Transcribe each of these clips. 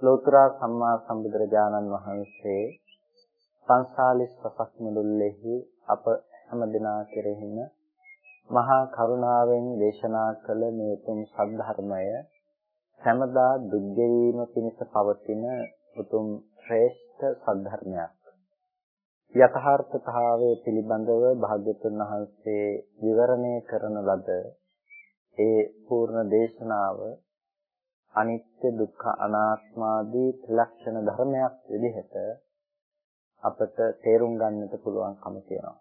ලෝතර සම්මා සම්බුදුරජාණන් වහන්සේ සංසාලිස් වසක් මුළුල්ලේහි අප හැම දිනා කෙරෙහිම මහා කරුණාවෙන් දේශනා කළ මේ උතුම් සද්ධර්මය සෑමදා දුක්ගෙවීම පිණිස පවතින උතුම් ශ්‍රේෂ්ඨ සද්ධර්මයක්. යථාර්ථතාවයේ පිළිබඳව භාග්‍යතුන් වහන්සේ විවරණය කරන ලද ඒ පූර්ණ දේශනාව අනිත්‍ය දුක්ඛ අනාත්මාදී ත්‍රිලක්ෂණ ධර්මයක් විදිහට අපට තේරුම් ගන්නට පුළුවන්කම තියෙනවා.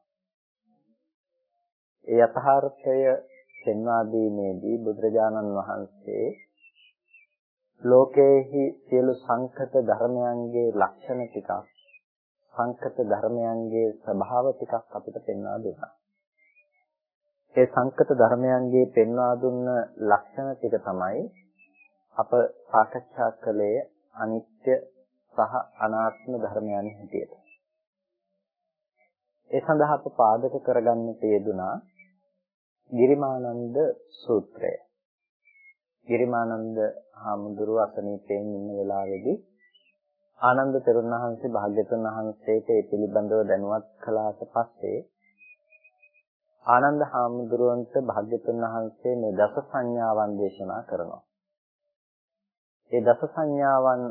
ඒ යථාර්ථය පෙන්වා දීමේදී බුදුරජාණන් වහන්සේ ලෝකයේහි සියලු සංකත ධර්මයන්ගේ ලක්ෂණ ටිකක් සංකත ධර්මයන්ගේ ස්වභාව ටිකක් අපිට පෙන්වා දුන්නා. ඒ සංකත ධර්මයන්ගේ පෙන්වා දුන්න ලක්ෂණ ටික තමයි අප සාකච්ඡා කළේ අනිත්‍ය සහ අනාත්ම ධර්මයන් හැටියට. ඒ සඳහා අප පාදක කරගන්න තියදුනා ගිරිමානන්ද සූත්‍රය. ගිරිමානන්ද හාමුදුරුව අසනීපයෙන් ඉන්න වෙලාවේදී ආනන්ද තෙරුන් වහන්සේ භාග්‍යතුන් වහන්සේට ඒ පිළිබඳව දැනුවත් කළාට පස්සේ ආනන්ද හාමුදුරුවන්ට භාග්‍යතුන් වහන්සේ මේ දස සංඥාවන් දේශනා කරනවා. ඒ දස සංඥාවන්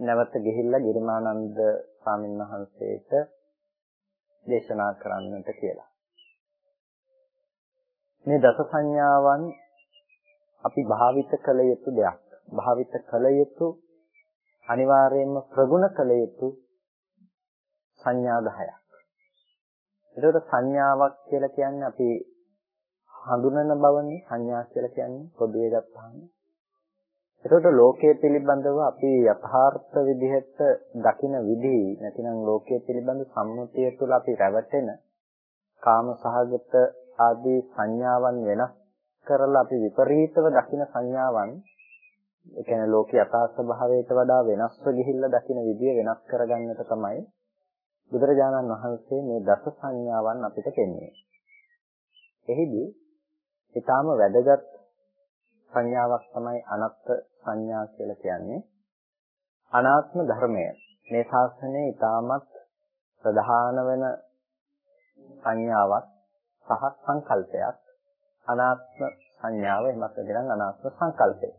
නැවත ගිහිල්ලා ගිරිමානන්ද ස්වාමීන් වහන්සේට දේශනා කරන්නට කියලා. මේ දස සංඥාවන් අපි භාවිත කළ යුතු දෙයක්. භාවිත කළ යුතු අනිවාර්යයෙන්ම ප්‍රගුණ කළ යුතු සංඥා 10ක්. ඒකට සංඥාවක් කියලා කියන්නේ අපි හඳුනන බවනේ සංඥා කියලා කියන්නේ පොදුවේ ගත්තාම. ඒකට ලෝකයේ පිළිබඳව අපි යථාර්ථ විදිහට දකින විදිහ නැතිනම් ලෝකයේ පිළිබඳ සම්මුතිය තුළ අපි රැවටෙන කාම සහගත ආදී සංඥාවන් වෙනස් කරලා අපි විපරීතව දකින සංඥාවන් ඒ කියන්නේ ලෝකේ යථා ස්වභාවයට වඩා වෙනස්ව ගිහිල්ලා දකින විදිය වෙනස් කරගන්නට තමයි බුදුරජාණන් වහන්සේ මේ දස සංඥාවන් අපිට පෙන්වන්නේ. එහිදී ඊටාම වැදගත් සංඥාවක් තමයි අනත්ත් සංඥා කියලා කියන්නේ. අනාත්ම ධර්මය. මේ ශාස්ත්‍රයේ ඊටාමත් ප්‍රධාන වෙන සංඥාවක් සහ සංකල්පයක් අනාත්ම සංඥාව එහෙමත් නැත්නම් අනාත්ම සංකල්පය.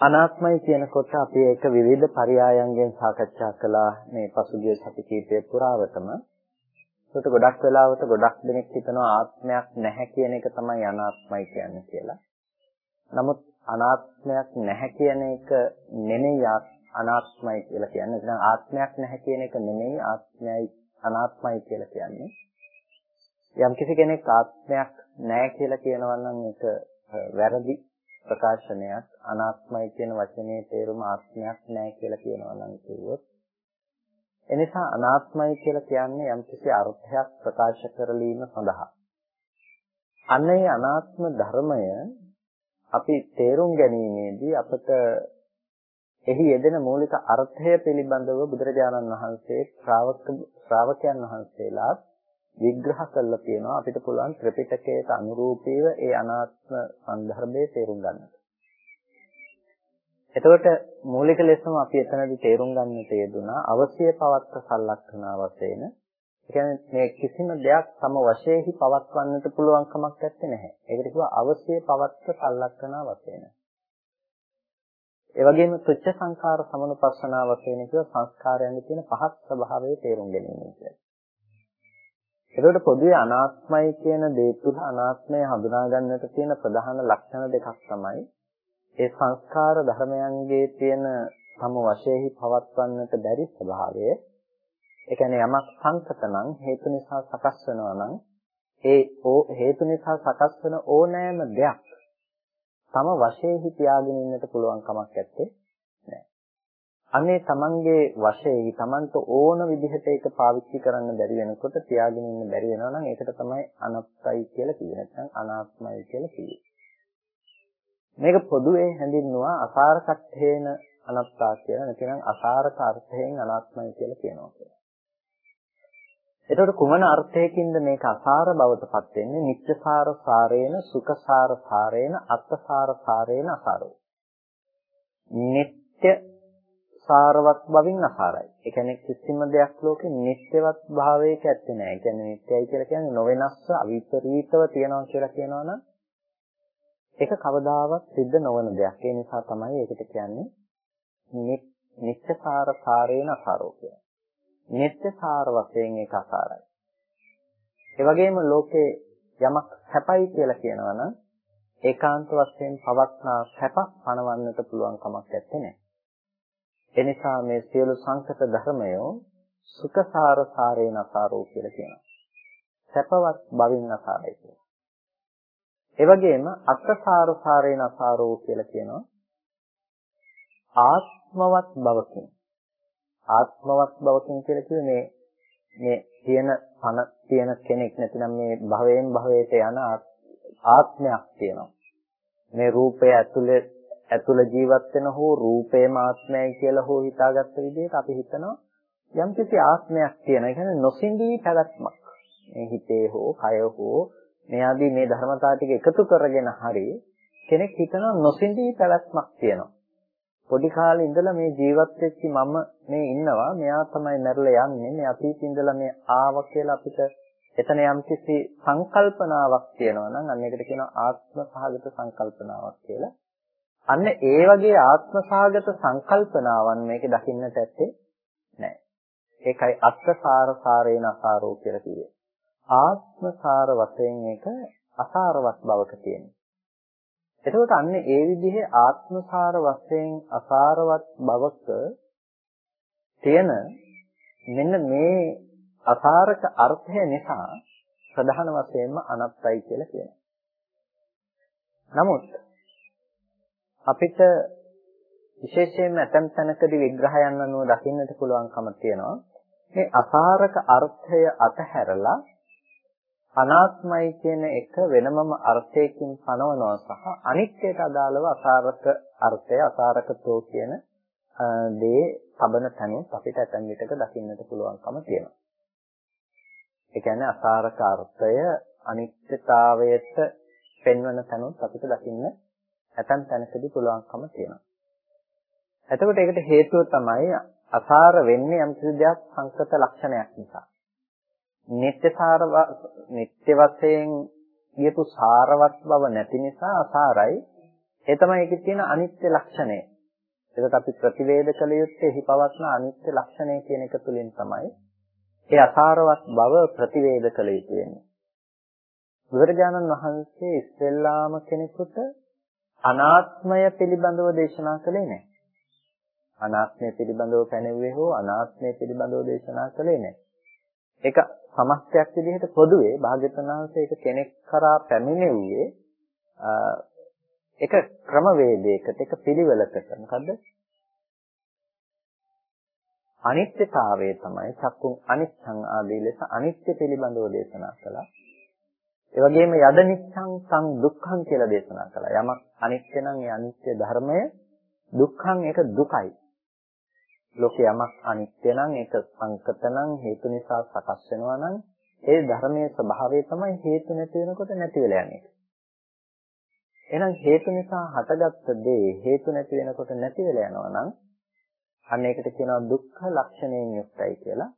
අනාත්මයි කියනකොට අපි ඒක විවිධ පරයයන්ගෙන් සාකච්ඡා කළා මේ පසුගිය සති කීපය පුරාවටම. ඒකට ගොඩක් වෙලාවට ගොඩක් දෙනෙක් හිතනවා ආත්මයක් නැහැ කියන එක තමයි අනාත්මයි කියන්නේ කියලා. නමුත් අනාත්මයක් නැහැ කියන එක නෙමෙයි අනාත්මයි කියලා කියන්නේ. එහෙනම් ආත්මයක් නැහැ කියන එක නෙමෙයි ආත්මයයි අනාත්මයි කියලා කියන්නේ. යම් කිසි කෙනෙක් ආත්මයක් නැහැ කියලා කියනවා නම් ඒක වැරදි ප්‍රකාශනයක් අනාත්මයි කියන වචනේ තේරුම ආත්මයක් නැහැ කියලා කියනවා නම් කිව්වොත් එනිසා අනාත්මයි කියලා කියන්නේ යම්කිසි අර්ථයක් ප්‍රකාශ කරලීම සඳහා අන්නේ අනාත්ම ධර්මය අපි තේරුම් ගැනීමේදී අපට එහි යෙදෙන මූලික අර්ථය පිළිබඳව බුදුරජාණන් වහන්සේ ශ්‍රාවක ශ්‍රාවකයන් වහන්සේලා විග්‍රහ කරලා තියෙනවා අපිට පුළුවන් ත්‍රිපිටකයට අනුරූපීව ඒ අනාත්ම සංදර්භයේ තේරුම් ගන්නට. එතකොට මූලික ලෙසම අපි එතනදී තේරුම් ගන්නට යෙදුනා අවශ්‍ය පවත්ත සලක්ෂණ වශයෙන්. ඒ කියන්නේ මේ කිසිම දෙයක් තම වශයෙන්හි පවත්වන්නට පුළුවන් කමක් නැත්තේ. ඒකට කිව්වා අවශ්‍ය පවත්ත සලක්ෂණ වශයෙන්. ඒ වගේම තුච්ච සංඛාර සමනුපස්සනා වශයෙන් කියව සංස්කාරයන්ගේ තියෙන පහත් ස්වභාවය තේරුම් ගැනීම කියලා. එතකොට පොදුවේ අනාත්මයි කියන දේ තුල අනාත්මය හඳුනා ගන්නට තියෙන ප්‍රධාන ලක්ෂණ දෙකක් තමයි ඒ සංස්කාර ධර්මයන්ගේ තියෙන තම වශයෙන්හි පවත්වන්නට බැරි ස්වභාවය. ඒ කියන්නේ යමක් සංකත නම් හේතු නිසා සකස් වෙනවා නම් ඒ හේතු නිසා සකස් වෙන ඕනෑම දෙයක් තම වශයෙන්හි තියාගෙන ඉන්නට පුළුවන් කමක් නැත්තේ නෑ. අනේ තමන්ගේ වශයෙන්හි තමන්ට ඕන විදිහට ඒක පාවිච්චි කරන්න බැරි වෙනකොට තියාගෙන ඉන්න බැරි වෙනවා නම් ඒකට තමයි අනත්තයි කියලා කිව්වේ. නැත්නම් අනාත්මයි කියලා කිව්වේ. මේක පොදුවේ හැඳින්නුවා අසාරකත්ථේන අනත්තා කියලා. නැතිනම් අසාරක අර්ථයෙන් අනාත්මයි කියලා කියනවා කියලා. එතකොට කුමන අර්ථයකින්ද මේක අසාර බවටපත් වෙන්නේ? නිත්‍යසාර සාරේන සුඛසාර සාරේන අත්තසාර සාරේන අසාරෝ. නිත්‍ය සාරවත් බවින් අසාරයි. ඒ කියන්නේ කිසිම දෙයක් ලෝකේ නිත්‍යවත් භාවයක ඇත්තේ නැහැ. ඒ කියන්නේ නිත්‍යයි කියලා කියන්නේ නොවෙනස්ව අවිපරීතව තියනවා කියලා කියනවා නම් ඒක කවදාවත් සිද්ධ නොවන දෙයක්. ඒ නිසා තමයි ඒකට කියන්නේ නිත්‍යසාර සාරේන අසාරෝ කියන්නේ. නිත්‍ය සාර වශයෙන් ඒක අසාරයි. ඒ වගේම ලෝකේ යමක් සැපයි කියලා කියනවා නම් ඒකාන්ත වශයෙන් පවත්නා සැපක් පණවන්නට පුළුවන් කමක් නැත්තේ. ඒ නිසා මේ සියලු සංකත ධර්මය සුඛසාර සාරේන අසාරෝ කියලා කියනවා. සැපවත් බවින් අසාරයි කියලා. ඒ වගේම අත්සාර සාරේන අසාරෝ කියලා කියනවා. ආත්මවත් බවකින් ආත්මවත් බවකින් කියලා කිව්වේ මේ මේ තියෙන පණ තියෙන කෙනෙක් නැතිනම් මේ භවයෙන් භවයට යන ආත්මයක් තියෙනවා. මේ රූපය ඇතුලේ ඇතුළ ජීවත් වෙන හෝ රූපේම ආත්මයයි කියලා හෝ හිතාගත්ත විදිහට අපි හිතනවා යම්කිසි ආත්මයක් තියෙන. ඒ කියන්නේ නොසිඳී පැවැත්මක්. මේ හිතේ හෝ කය හෝ මේ ආදී මේ ධර්මතාව ටික එකතු කරගෙන හරි කෙනෙක් හිතනවා නොසිඳී පැවැත්මක් තියෙනවා. පොඩි කාලේ ඉඳලා මේ ජීවත් වෙච්ච මම මේ ඉන්නවා මෙයා තමයි මැරලා යන්නේ මේ අතීතේ ඉඳලා මේ ආව කියලා අපිට එතන යම්කිසි සංකල්පනාවක් තියෙනවා නම් අන්න ඒකට කියනවා ආත්ම සහගත සංකල්පනාවක් කියලා. අන්න ඒ වගේ ආත්ම සහගත සංකල්පනාවන් මේකේ දකින්නට ඇත්තේ නැහැ. ඒකයි අත්සාර සාරේන අසාරෝ කියලා කිව්වේ. ආත්ම සාර වශයෙන් ඒක අසාරවත් බවක තියෙනවා. එතකොට අන්න ඒ විදිහේ ආත්මසාර වශයෙන් අසාරවත් බවක තියෙන මෙන්න මේ අසාරක අර්ථය නිසා ප්‍රධාන වශයෙන්ම අනත්තයි කියලා කියනවා. නමුත් අපිට විශේෂයෙන්ම ඇතම් තැනකදී විග්‍රහයන් අනුව දකින්නට පුළුවන්කම තියෙනවා. මේ අසාරක අර්ථය අතහැරලා අනාත්මයි කියන එක වෙනමම අර්ථයකින් පනවනවා සහ අනිත්‍යයට අදාළව අසාරක අර්ථය අසාරකතෝ කියන දේ තබන තැනුත් අපිට ඇතන් විටක දකින්නට පුළුවන්කම තියෙනවා. ඒ කියන්නේ අසාරක අර්ථය අනිත්‍යතාවයට පෙන්වන තැනුත් අපිට දකින්න ඇතන් තැනකදී පුළුවන්කම තියෙනවා. එතකොට ඒකට හේතුව තමයි අසාර වෙන්නේ යම් කිසි දෙයක් සංකත ලක්ෂණයක් නිසා. නිත්‍යසාර නිත්‍ය වශයෙන් කියපු සාරවත් බව නැති නිසා අසාරයි. ඒ තමයි ඒකේ තියෙන අනිත්‍ය ලක්ෂණය. ඒකට අපි ප්‍රතිවේද කළ යුත්තේ එහි පවත්න අනිත්‍ය ලක්ෂණය කියන එක තුලින් තමයි ඒ අසාරවත් බව ප්‍රතිවේද කළ යුතු වෙන්නේ. බුදුරජාණන් වහන්සේ ඉස්සෙල්ලාම කෙනෙකුට අනාත්මය පිළිබඳව දේශනා කළේ නැහැ. අනාත්මය පිළිබඳව පැනෙව්වේ හෝ අනාත්මය පිළිබඳව දේශනා කළේ නැහැ. ඒක සමස්තයක් විදිහට පොදුවේ භාග්‍යවතුන් වහන්සේ ඒක කෙනෙක් කරා පැමිණෙව්වේ එක ක්‍රමවේදයකට එක පිළිවෙලකට මොකද්ද අනිත්‍යතාවය තමයි චක්කුන් අනිච්ඡං ආදී ලෙස අනිත්‍ය පිළිබඳව දේශනා කළා. ඒ වගේම යද නිච්ඡං සං දුක්ඛං කියලා දේශනා කළා. යමක් අනිත්‍ය නම් ඒ අනිත්‍ය ධර්මය දුක්ඛං ඒක දුකයි. ලෝකේ යමක් අනිත්‍ය නම් ඒක සංකත නම් හේතු නිසා සකස් වෙනවා නම් ඒ ධර්මයේ ස්වභාවය තමයි හේතු නැති වෙනකොට නැති වෙලා යන්නේ. එහෙනම් හේතු නිසා හටගත්ත දේ හේතු නැති වෙනකොට නැති වෙලා යනවා නම් අන්න ඒකට කියනවා දුක්ඛ ලක්ෂණයෙන් යුක්තයි කියලා.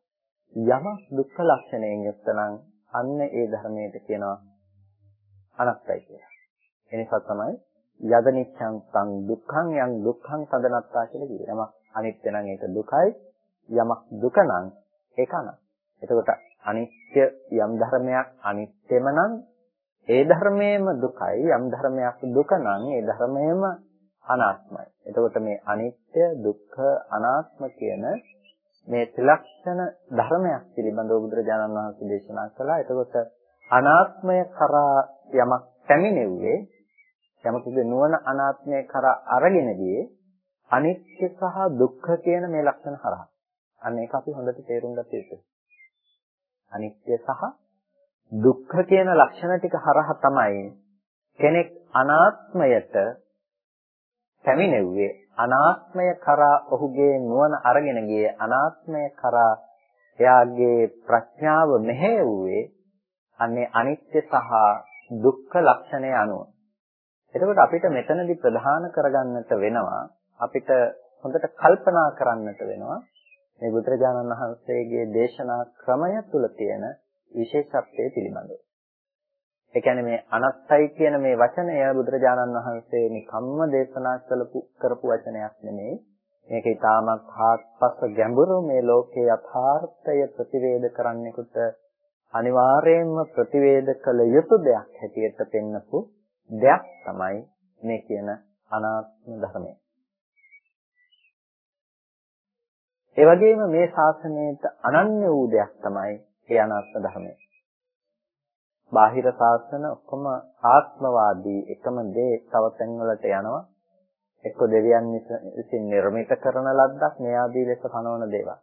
යමක් දුක්ඛ ලක්ෂණයෙන් යුක්ත නම් අන්න ඒ ධර්මයට කියනවා අනත්තයි කියලා. ඒ නිසා තමයි යද නිච්ඡං සං දුක්ඛං යං දුක්ඛං සදනත්තා කියලා කියන්නේ. යමක් අනිත්‍ය නම් ඒක දුකයි. යමක් දුක නම් ඒක අනත්. එතකොට අනිත්‍ය යම් ධර්මයක් අනිත්‍යම නම් ඒ ධර්මයේම දුකයි යම් ධර්මයක් දුක නම් ඒ ධර්මයේම අනාත්මයි. එතකොට මේ අනිත්‍ය දුක්ඛ අනාත්ම කියන මේ ත්‍රිලක්ෂණ ධර්මයක් පිළිබඳව බුදුරජාණන් වහන්සේ දේශනා කළා. එතකොට අනාත්මය කරා යමක් පැමිණෙව්වේ යමකගේ නුවණ අනාත්මය කරා අරගෙන ගියේ අනිත්‍ය සහ දුක්ඛ කියන මේ ලක්ෂණ හරහා. අන්න ඒක අපි හොඳට තේරුම් ගත යුතුයි. අනිත්‍ය සහ දුක්ඛ කියන ලක්ෂණ ටික හරහා තමයි කෙනෙක් අනාත්මයට පැමිණෙව්වේ අනාත්මය කරා ඔහුගේ නුවණ අරගෙන ගියේ අනාත්මය කරා එයාගේ ප්‍රඥාව මෙහෙයුවේ අන්නේ අනිත්‍ය සහ දුක්ඛ ලක්ෂණය අනුව. එතකොට අපිට මෙතනදී ප්‍රධාන කරගන්නට වෙනවා අපිට හොඳට කල්පනා කරන්නට වෙනවා මේ බුදුරජාණන් වහන්සේගේ දේශනා ක්‍රමය තුල තියෙන විශේෂත්වයේ පිළිබඳව. ඒ කියන්නේ මේ අනත්තයි කියන මේ වචනය බුදුරජාණන් වහන්සේ නිකම්ම දේශනා කළපු කරපු වචනයක් නෙමෙයි. මේක ඊටමත් හාත්පස ගැඹුරු මේ ලෝකේ යථාර්ථය ප්‍රතිවේද කරන්නෙකුට අනිවාර්යයෙන්ම ප්‍රතිවේද කළ යුතු දෙයක් හැටියට පෙන්වපු දෙයක් තමයි මේ කියන අනාත්ම ධර්මය. ඒ වගේම මේ ශාසනයට අනන්‍ය වූ දෙයක් තමයි ඒ අනාත්ම ධර්මය. බාහිර ශාසන ඔක්කොම ආත්මවාදී එකම දේ තව තැන්වලට යනවා. එක්ක දෙවියන් විසින් නිර්මිත කරන ලද්දක් මේ ආදී ලෙස පනවන දේවල්.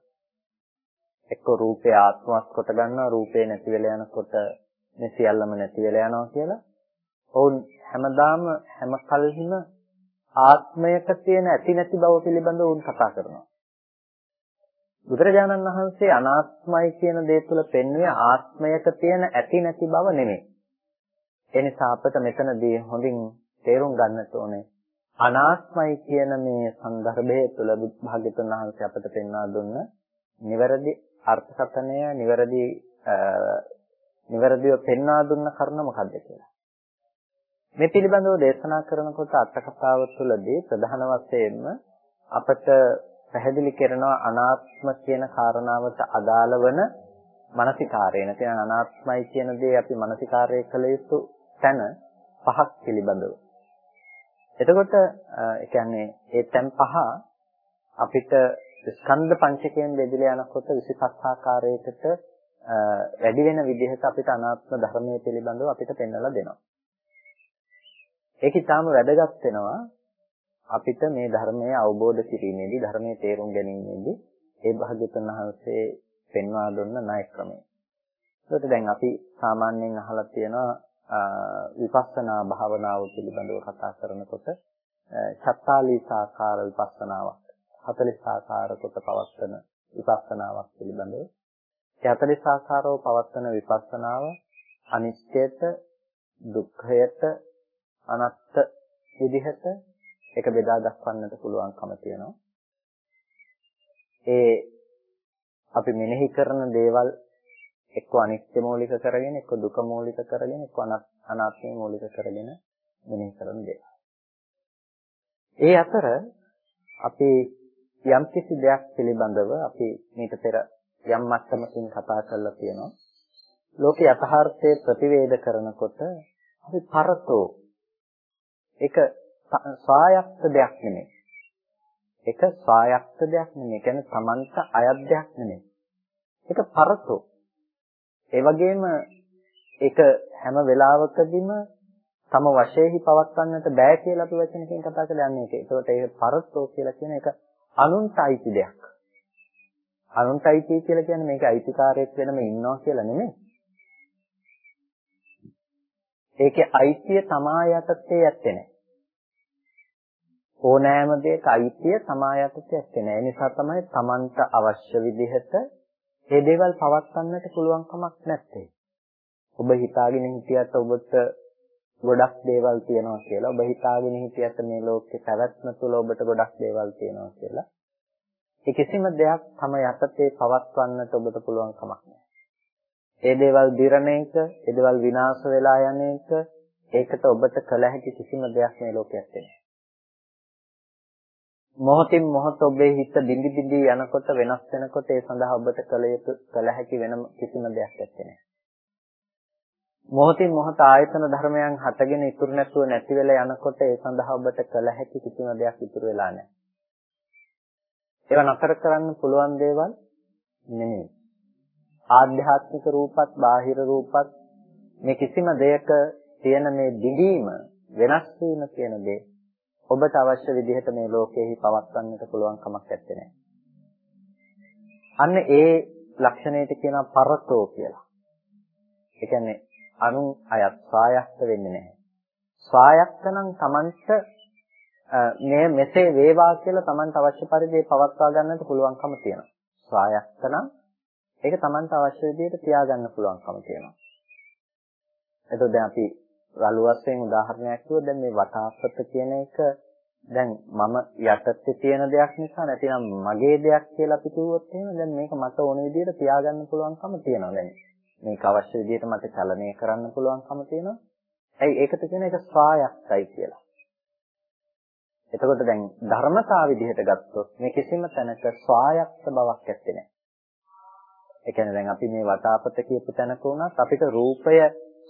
එක්ක රූපේ ආත්මවත් කොට ගන්නවා රූපේ නැති වෙලා යනකොට මේ සියල්ලම නැති වෙලා යනවා කියලා. ඔවුන් හැමදාම හැම කල්හිම ආත්මයක තියෙන ඇති නැති බව පිළිබඳව උන් කතා කරනවා. බුදුරජාණන් වහන්සේ අනාත්මයි කියන දේ තුළ පෙන්වුවේ ආත්මයක තියෙන ඇති නැති බව නෙමෙයි. ඒ නිසා අපට මෙතනදී හොඳින් තේරුම් ගන්නට ඕනේ අනාත්මයි කියන මේ સંદર્ભය තුළ භාග්‍යතුන් වහන්සේ අපට පෙන්වා දුන්න නිවැරදි අර්ථකථනය නිවැරදි නිවැරදිව පෙන්වා දුන්න කරුණ මොකද්ද කියලා. මේ පිළිබඳව දේශනා කරනකොට අර්ථකථාව තුළදී ප්‍රධාන වශයෙන්ම අපට පැහැදිලි කරනවා අනාත්ම කියන කාරණාවට අදාළ වන මානසිකාරය. නැත්නම් අනාත්මයි කියන දේ අපි මානසිකාරය කළ යුතු තැන පහක් පිළිබඳව. එතකොට ඒ කියන්නේ ඒ තැන් පහ අපිට ස්කන්ධ පංචකයෙන් බෙදලා යනකොට 25 ආකාරයකට වැඩි වෙන විදිහට අපිට අනාත්ම ධර්මයේ පිළිබඳව අපිට පෙන්වලා දෙනවා. ඒක ඊටාම වැදගත් වෙනවා අපිට මේ ධර්මය අවබෝධ කිරීමේදී ධර්මයේ තේරුම් ගැනීමේදී ඒ භාග්‍යවතුන් වහන්සේ පෙන්වා දුන්න ණය ක්‍රමය. ඒකට දැන් අපි සාමාන්‍යයෙන් අහලා තියෙනවා විපස්සනා භාවනාව පිළිබඳව කතා කරනකොට චත්තාලීසාකාර විපස්සනාවක් 40 ආකාර කොට පවත්වන විපස්සනාවක් පිළිබඳව. ඒ 40 ආකාරව පවත්වන විපස්සනාව අනිත්‍යයට දුක්ඛයට අනත්ත් විදිහට ඒක බෙදා දක්වන්නට පුළුවන්කම තියෙනවා. ඒ අපි මෙනෙහි කරන දේවල් එක්ක අනිත්‍ය මූලික කරගෙන එක්ක දුක මූලික කරගෙන එක්ක අනාත්මය මූලික කරගෙන මෙනෙහි කරන දේවල්. ඒ අතර අපි යම් කිසි දෙයක් පිළිබඳව අපි මේක පෙර යම් මට්ටමකින් කතා කරලා තියෙනවා. ලෝකේ යථාර්ථයේ ප්‍රතිවේද කරනකොට අපි පරතෝ ඒක ස්වායක්ත දෙයක් නෙමෙයි. ඒක ස්වායක්ත දෙයක් නෙමෙයි. කියන්නේ Tamanta අයත් දෙයක් නෙමෙයි. ඒක පරතෝ. ඒ වගේම ඒක හැම වෙලාවකදීම තම වශයෙන්හි පවත්වන්නට බෑ කියලා අපි වචනකින් කතා කරලා යන්නේ ඒක. ඒකට ඒක පරතෝ කියලා කියන එක අනුන්ට අයිති දෙයක්. අනුන්ට අයිති කියලා කියන්නේ මේක අයිතිකාරයෙක් වෙනම ඉන්නවා කියලා නෙමෙයි. ඒකේ අයිතිය තමා යටතේ යැත්තේ නැහැ. ඕනෑම දෙයක අයිතිය සමායතට ඇත්තේ නැහැ. ඒ නිසා තමයි Tamanට අවශ්‍ය විදිහට මේ දේවල් පවත්වන්නට පුළුවන් කමක් නැත්තේ. ඔබ හිතාගෙන හිටියට ඔබට ගොඩක් දේවල් තියෙනවා කියලා. ඔබ හිතාගෙන හිටියට මේ ලෝකේ පැවැත්ම තුළ ඔබට ගොඩක් දේවල් තියෙනවා කියලා. ඒ කිසිම දෙයක් තම යටතේ පවත්වන්නට ඔබට පුළුවන් කමක් නැහැ. ඒ දේවල් දිරණ එක, ඒ දේවල් විනාශ වෙලා යන එක, ඒකට ඔබට කළ හැකි කිසිම දෙයක් මේ ලෝකයේ නැහැ. මොහොතින් මොහොත ඔබේ හිත බිඳි බිඳි යනකොට වෙනස් වෙනකොට ඒ සඳහා ඔබට කළ යුතු කළ හැකි වෙන කිසිම දෙයක් නැහැ. මොහොතින් මොහොත ආයතන ධර්මයන් හටගෙන ඉතුරු නැතුව නැති වෙලා යනකොට ඒ සඳහා ඔබට කළ හැකි කිසිම දෙයක් ඉතුරු වෙලා නැහැ. ඒවා නතර කරන්න පුළුවන් දේවල් නෙමෙයි. ආධ්‍යාත්මික රූපත් බාහිර රූපත් මේ කිසිම දෙයක තියෙන මේ දිගීම වෙනස් වීම කියන දේ ඔබට අවශ්‍ය විදිහට මේ ලෝකෙහි පවත්වන්නට පුළුවන් කමක් නැත්තේ. අන්න ඒ ලක්ෂණයට කියනවා පරතෝ කියලා. ඒ කියන්නේ අනුන් අයත් ස්වායක්ත වෙන්නේ නැහැ. ස්වායක්ත නම් Tamanට මේ මෙසේ වේවා කියලා Tamanට අවශ්‍ය පරිදි පවත්වා ගන්නට පුළුවන්කම තියෙනවා. ස්වායක්ත නම් ඒක Tamanට අවශ්‍ය විදිහට තියාගන්න පුළුවන්කම තියෙනවා. එතකොට දැන් අපි රළු වශයෙන් උදාහරණයක් කිව්වොත් දැන් මේ වටාපත කියන එක දැන් මම යටතේ තියෙන දෙයක් නිසා නැතිනම් මගේ දෙයක් කියලා අපි කිව්වොත් එහෙම දැන් මේක මට ඕන විදිහට තියාගන්න පුළුවන්කම තියෙනවා. දැන් මේක අවශ්‍ය විදිහට මට චලනය කරන්න පුළුවන්කම තියෙනවා. ඇයි ඒකට කියන එක ස්වායත්තයි කියලා? එතකොට දැන් ධර්මතාව විදිහට ගත්තොත් මේ කිසිම තැනක ස්වායත්ත බවක් ඇත්තේ නැහැ. ඒ කියන්නේ දැන් අපි මේ වටාපත කියපු තැනක වුණත් අපිට රූපය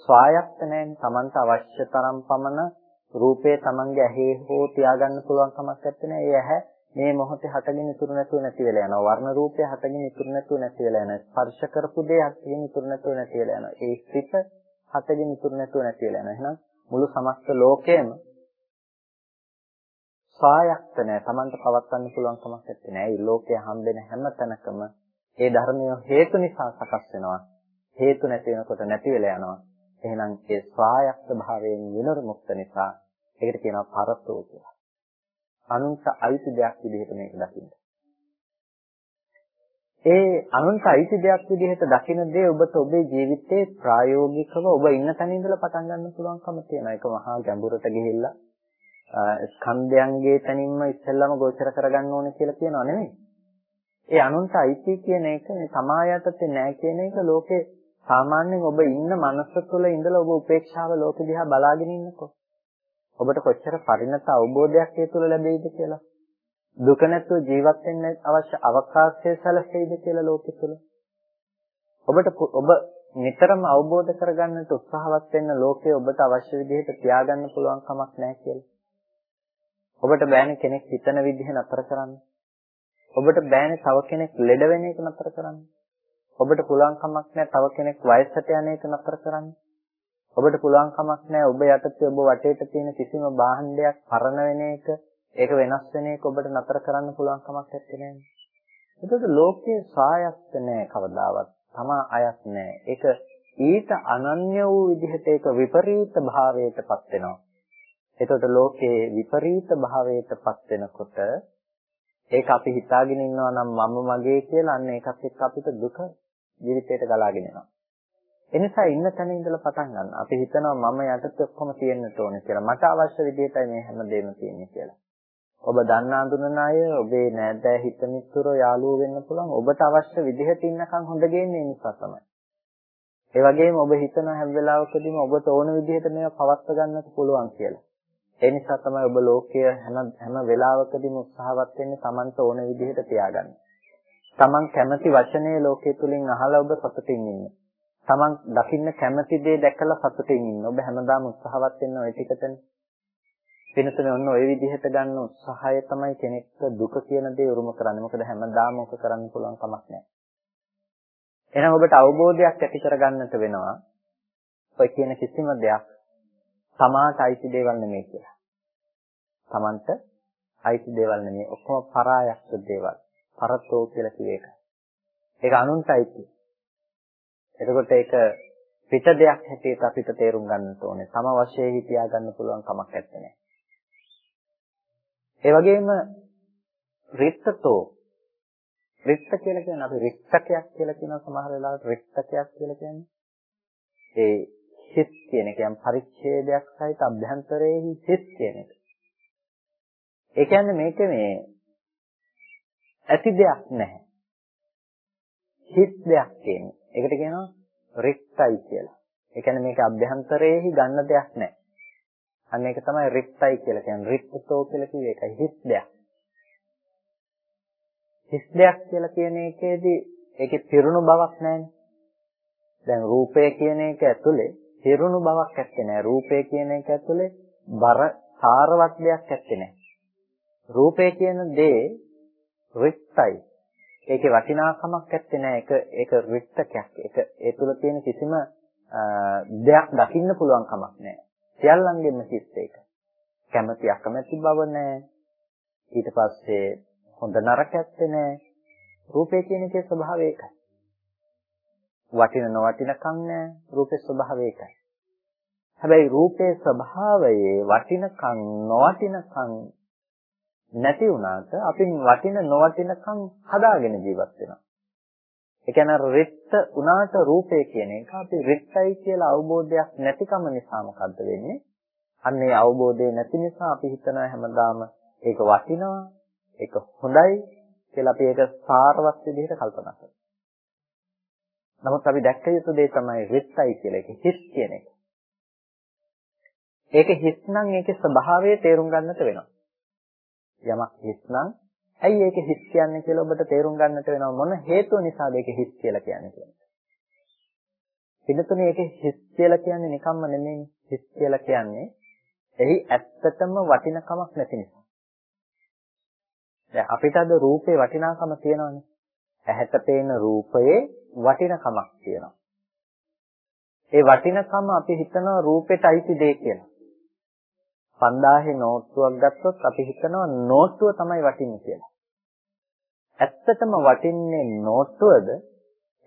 ස්වායත්ත නැහැ. Tamanට අවශ්‍ය තරම් පමණ රූපේ Tamanගේ ඇහි හෝ තියාගන්න පුළුවන් කමක් නැත්තේ. ඒ ඇහැ මේ මොහොතේ හටගෙන ඉතුරු නැතුව නැති වෙලා යනවා. වර්ණ රූපය හටගෙන ඉතුරු නැතුව නැති වෙලා යනවා. ස්පර්ශ කරපු දේ හටගෙන ඉතුරු නැතුව නැති වෙලා යනවා. ඒ සිත හටගෙන ඉතුරු නැතුව නැති වෙලා යනවා. එහෙනම් මුළු සමස්ත ලෝකයම සායක්ත නැහැ. Tamanට පවත්වන්න පුළුවන් කමක් නැත්තේ. නෑ. මේ ලෝකයේ හම්බෙන හැම තැනකම ඒ ධර්මය හේතු නිසා සකස් වෙනවා. හේතු නැති වෙනකොට නැති වෙලා යනවා. එහෙනම් ඒ ස්වායක්ත භාවයෙන් විනර්මුක්ත නිසා ඒකට කියනවා පරතෝ කියලා. අනුන්ට අයිති දෙයක් විදිහට මේක දකින්න. ඒ අනුන්ට අයිති දෙයක් විදිහට දකින දේ ඔබට ඔබේ ජීවිතේ ප්‍රායෝගිකව ඔබ ඉන්න තැන ඉඳලා පටන් ගන්න පුළුවන්කම තියෙනවා. ඒක මහා ගැඹුරට ගිහිල්ලා ස්කන්ධයන්ගේ තනින්ම ඉස්සෙල්ලාම ගෝචර කරගන්න ඕනේ කියලා කියනවා නෙමෙයි. ඒ අනුන්ට අයිති කියන එක මේ සමායතේ නැහැ කියන එක ලෝකේ සාමාන්‍යයෙන් ඔබ ඉන්න මනස තුළ ඉඳලා ඔබ උපේක්ෂාව ලෝක දිහා බලාගෙන ඉන්නකො ඔබට කොච්චර පරිණත අවබෝධයක් ඒ තුළ ලැබෙයිද කියලා දුක නැතුව ජීවත් වෙන්න අවශ්‍ය අවකාශය සැලසෙයිද කියලා ලෝකෙ තුළ ඔබට ඔබ නිතරම අවබෝධ කරගන්නට උත්සාහවත් වෙන්න ලෝකයේ ඔබට අවශ්‍ය විදිහට තියාගන්න පුළුවන් කමක් නැහැ කියලා. ඔබට බෑනේ කෙනෙක් හිතන විදිහ නතර කරන්න. ඔබට බෑනේ තව කෙනෙක් ලෙඩ වෙන එක නතර කරන්න. ඔබට පුළුවන් කමක් නැහැ තව කෙනෙක් වයසට යන එක නතර කරන්න. ඔබට පුළුවන් කමක් නැහැ ඔබ යටතේ ඔබ වටේට තියෙන කිසිම භාණ්ඩයක් පරණ වෙන එක, ඒක වෙනස් වෙන එක ඔබට නතර කරන්න පුළුවන් කමක් නැත්තේ එතකොට ලෝකයේ සායස්ත නැහැ කවදාවත්. තමා අයත් නැහැ. ඒක ඊට අනන්‍ය වූ විදිහට ඒක විපරීත භාවයටපත් වෙනවා. එතකොට ලෝකයේ විපරීත භාවයටපත් වෙනකොට ඒක අපි හිතාගෙන ඉන්නවා නම් මම මගේ කියලා අන්න ඒකත් එක්ක අපිට දුක ජීවිතයට ගලාගෙන යනවා. එනිසා ඉන්න තැන ඉඳලා පටන් ගන්න. අපි හිතනවා මම යටතේ ඔක්කොම තියෙන්නට ඕනේ කියලා. මට අවශ්‍ය විදිහටයි මේ හැමදේම තියෙන්නේ කියලා. ඔබ දන්න අඳුනන අය, ඔබේ නෑදෑ හිත මිත්‍රෝ යාළුවෝ වෙන්න පුළුවන්. ඔබට අවශ්‍ය විදිහට ඉන්නකම් හොඳ ගේන්නේ නිසා තමයි. ඒ වගේම ඔබ හිතන හැම වෙලාවකදීම ඔබට ඕන විදිහට මේවා පවත්වා ගන්නත් පුළුවන් කියලා. ඒ නිසා තමයි ඔබ ලෝකයේ හැම හැම වෙලාවකදීම උත්සාහවත් වෙන්නේ Tamanට ඕන විදිහට තියාගන්න. Taman කැමති වචනේ ලෝකයේ තුලින් අහලා ඔබ සතුටින් ඉන්න. Taman දකින්න කැමති දේ දැකලා සතුටින් ඉන්න. ඔබ හැමදාම උත්සාහවත් වෙන්න ওই ටිකටනේ. වෙනසනේ ඔන්න ওই විදිහට ගන්න උත්සාහය තමයි කෙනෙක්ට දුක කියන දේ උරුම කරන්නේ. මොකද හැමදාම ඔක කරන්න පුළුවන් කමක් නැහැ. එහෙනම් ඔබට අවබෝධයක් ඇති කරගන්නට වෙනවා. ඔය කියන කිසිම දෙයක් තමාට අයිති දේවල් නෙමෙයි කියලා. තමන්ට අයිති දේවල් නෙමෙයි. ඔක්කොම පරායක්ෂ දේවල්. පරතෝ කියලා කිව්ව එක. ඒක අනුන්ටයි එතකොට ඒක පිට දෙයක් හැටියට අපිට තේරුම් ගන්න ඕනේ. තම වශයෙන් තියා ගන්න පුළුවන් කමක් නැත්තේ. ඒ වගේම රිත්තතෝ රිත්ත කියලා කියන්නේ අපි රික්තකයක් කියලා කියන සමහර වෙලාවට රික්තකයක් කියලා කියන්නේ ඒ හිස් කියන එක යම් පරිච්ඡේදයක් සහිත අභ්‍යන්තරයේ හිස් කියන එක. ඒ කියන්නේ මේක මේ ඇති දෙයක් නැහැ. හිස් දෙයක් කියන්නේ. ඒකට කියනවා රික්තයි කියලා. ඒ කියන්නේ මේක අභ්‍යන්තරයේ ගන්න දෙයක් නැහැ. අන්න ඒක තමයි රික්තයි කියලා කියන්නේ. රික්තෝ කියලා කිව්වේ ඒකයි හිස් දෙයක්. හිස් දෙයක් කියලා කියන එකේදී ඒකේ පිරුණු බවක් නැහැනේ. දැන් රූපය කියන එක ඇතුලේ පිරුණු බවක් ඇත්තේ නැහැ. රූපය කියන එක ඇතුලේ බර සාරවත් දෙයක් ඇත්තේ නැහැ. රූපය කියන දේ රික්තයි. ඒකේ වටිනාකමක් ඇත්තේ නැහැ. ඒක ඒක රික්තකයක්. ඒක ඒ තුල තියෙන කිසිම දෙයක් දකින්න පුළුවන් කමක් නැහැ. සියල්ලංගෙම හිස් ඒක. කැමැති අකමැති බව නැහැ. ඊට පස්සේ හොඳ නරක ඇත්තේ නැහැ. රූපේ කියන එකේ ස්වභාවය ඒකයි. වටින නොවටිනකම් නැහැ. රූපේ ස්වභාවය ඒකයි. හැබැයි රූපේ ස්වභාවයේ වටිනකම් නොවටිනකම් නැති වුණාට අපි වටින නොවටිනකම් හදාගෙන ජීවත් වෙනවා. ඒ කියන්නේ රිත්ත උනාට රූපේ කියන එක අපි රිත්තයි කියලා අවබෝධයක් නැතිකම නිසා මොකද්ද වෙන්නේ? අන්න ඒ අවබෝධය නැති නිසා අපි හිතනවා හැමදාම ඒක වටිනවා ඒක හොඳයි කියලා අපි ඒක සාරවත් විදිහට කල්පනා කරනවා. නමුත් අපි දැක්ක යුතු දේ තමයි රිත්යි කියලා එක හිස් කියන එක. ඒක හිස් නම් ඒකේ ස්වභාවය තේරුම් ගන්නට වෙනවා. යමක් හිස් නම් ඇයි ඒක හිස් කියන්නේ කියලා ඔබට තේරුම් ගන්නට වෙනවා මොන හේතුව නිසාද ඒක හිස් කියලා කියන්නේ කියලා. පින්නතුනේ ඒක හිස් කියලා කියන්නේ නිකම්ම නෙමෙයි හිස් කියලා කියන්නේ එහි ඇත්තටම වටිනකමක් නැති නිසා. දැන් අපිට අද රූපේ වටිනාකම තියෙනවානේ. ඇහැට පේන රූපයේ වටිනකමක් තියෙනවා. ඒ වටිනකම අපි හිතනවා රූපෙට අයිති දේ කියලා. 5000 නෝට්ටුවක් ගත්තොත් අපි හිතනවා නෝට්ටුව තමයි වටින්නේ කියලා. ඇත්තටම වටින්නේ නෝට්ටුවද?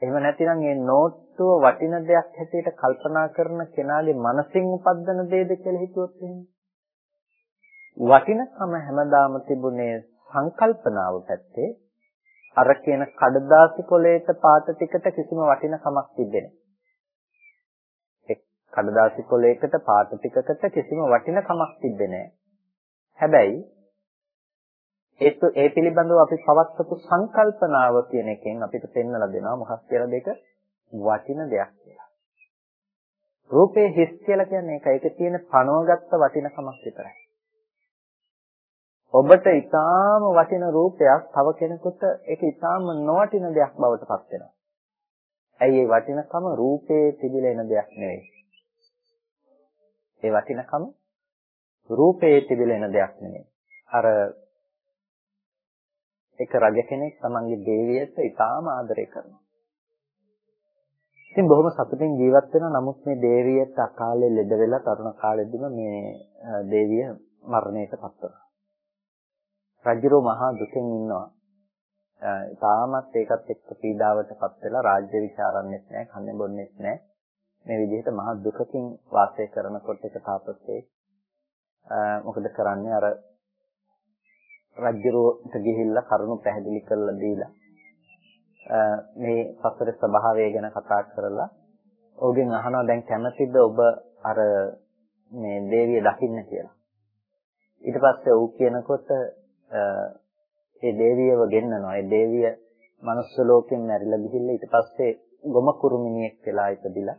එහෙම නැතිනම් මේ නෝට්ටුව වටින දෙයක් හැටියට කල්පනා කරන කෙනාගේ මනසින් උපදින දෙයද කියලා හිතුවොත් එහෙම. වටිනකම හැමදාම තිබුණේ සංකල්පනාව පැත්තේ අර කියන කඩදාසි කොලේට පාට ටිකට කිසිම වටිනකමක් තිබෙන්නේ නැහැ. කඩදාසි කොලයකට පාට ටිකකට කිසිම වටිනකමක් තිබෙන්නේ හැබැයි ඒත් ඒ පිළිබඳව අපි පවත්වපු සංකල්පනාව කියන එකෙන් අපිට පෙන්වලා දෙනවා මොකක් කියලා දෙක වටින දෙයක් කියලා. රූපේ හිස් කියලා කියන්නේ ඒකයි. ඒකේ තියෙන පණවගත්ත වටිනකමක් විතරයි. ඔබට ඊටාම වටින රූපයක් තව කෙනෙකුට ඒක ඊටාම නොවටින දෙයක් බවට පත් වෙනවා. ඇයි ඒ වටිනකම රූපේ තිබිලා එන දෙයක් නෙවෙයි. ඒ වටිනකම රූපේ තිබිලා එන දෙයක් නෙවෙයි. අර එක රජ කෙනෙක් තමන්ගේ දේවියට ඊටාම ආදරය කරනවා. ඉතින් බොහොම සතුටින් ජීවත් වෙනවා. නමුත් මේ දේවියට අකාලේ ලෙඩ වෙලා තරුණ කාලෙදිම මේ දේවිය මරණයට පත් වෙනවා. රජුරෝ මහා දුකෙන් ඉන්නවා. තාමත් ඒකත් එක්ක පීඩාවටපත් වෙලා රාජ්‍ය විචාරන්නේත් නැහැ, කන්නේ බොන්නේත් නැහැ. මේ විදිහට මහා දුකකින් වාසය කරනකොට එක තාපසේ මොකද කරන්නේ අර රජුරෝට ගිහිල්ලා කරුණු පැහැදිලි කරලා දීලා මේ සතර ස්වභාවය ගැන කතා කරලා ඔහුගෙන් අහනවා දැන් කැමතිද ඔබ අර මේ දේවිය දකින්න කියලා. ඊට පස්සේ ඌ කියනකොට ඒ දේවියව ගෙන්නනවා. ඒ දේවිය මනුස්ස ලෝකෙන් මැරිලා ගිහිල්ලා ඊට පස්සේ ගොම කුරුමිනියෙක් වෙලා ඉපදිලා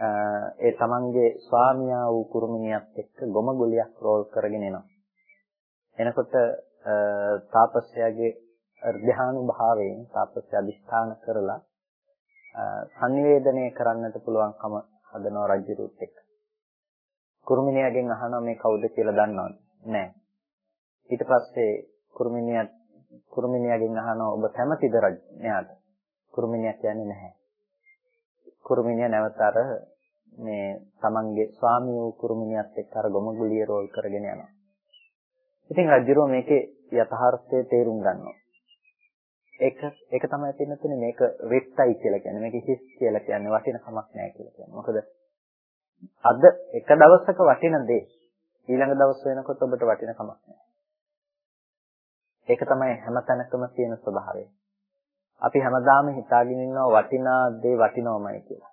ඒ තමන්ගේ ස්වාමියා වූ කුරුමිනියත් එක්ක ගොම ගුලියක් රෝල් කරගෙන එනවා. එනකොට තාපසයාගේ ධ්‍යානුභාවයෙන් තාපසය අදිස්ථාන කරලා සංනිවේදනය කරන්නට පුළුවන්කම හදනවා රජුරුත් එක්ක. කුරුමිනියගෙන් අහනවා මේ කවුද කියලා දන්නවද? නැහැ. ඊට පස්සේ කුරුමිනියා කුරුමිනියාගෙන් අහනවා ඔබ කැමතිද රජ මෙයාට? කුරුමිනියා කියන්නේ නැහැ. කුරුමිනියා නැවත අර මේ තමන්ගේ ස්වාමී වූ කුරුමිනියත් එක්ක අර ගොමගුලිය රෝල් කරගෙන යනවා. ඉතින් රජුරෝ මේකේ යථාර්ථය තේරුම් ගන්නවා. ඒක ඒක තමයි පින්නතුනේ මේක රිට්ටයි කියලා කියන්නේ. මේක හිස් කියලා කියන්නේ වටින කමක් නැහැ කියලා කියන්නේ. මොකද අද එක දවසක වටින දේ ඊළඟ දවස් වෙනකොට ඔබට වටින කමක් නැහැ. ඒක තමයි හැමතැනකම තියෙන ස්වභාවය. අපි හැමදාම හිතාගෙන ඉන්නවා වටිනා දේ වටිනවමයි කියලා.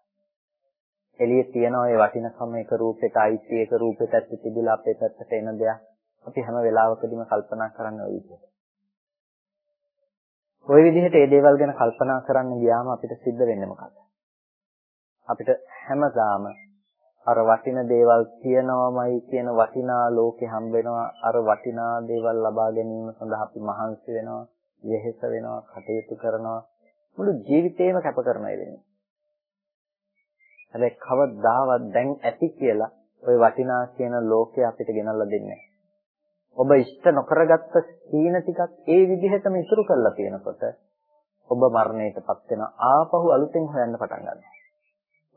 එළියේ තියෙන ওই වටිනකම එක රූපෙට අයිති එක රූපෙට ඇති තිබිලා අපේ පැත්තට එන දෙයක් අපි හැම වෙලාවකදීම කල්පනා කරන්න ওই විදිහට. ওই විදිහට මේ දේවල් ගැන කල්පනා කරන්න ගියාම අපිට සිද්ධ වෙන්නේ මොකක්ද? අපිට හැමදාම අර වටින දේවල් තියනවමයි කියන වටිනා ලෝකේ හම්බ වෙනවා අර වටිනා දේවල් ලබා ගැනීම සඳහා අපි මහන්සි වෙනවා වෙහෙස වෙනවා කටයුතු කරනවා. මුළු ජීවිතේම කැප කරනවා වෙන්නේ හැබැයි කවදාවත් දැන් ඇති කියලා ওই වටිනා කියන ලෝකේ අපිට ගෙනල්ලා දෙන්නේ ඔබ ඉෂ්ට නොකරගත්ත සීන ටිකක් ඒ විදිහටම ඉතුරු කරලා තියෙනකොට ඔබ මරණයටපත් වෙන ආපහු අලුතෙන් හොයන්න පටන් ගන්නවා.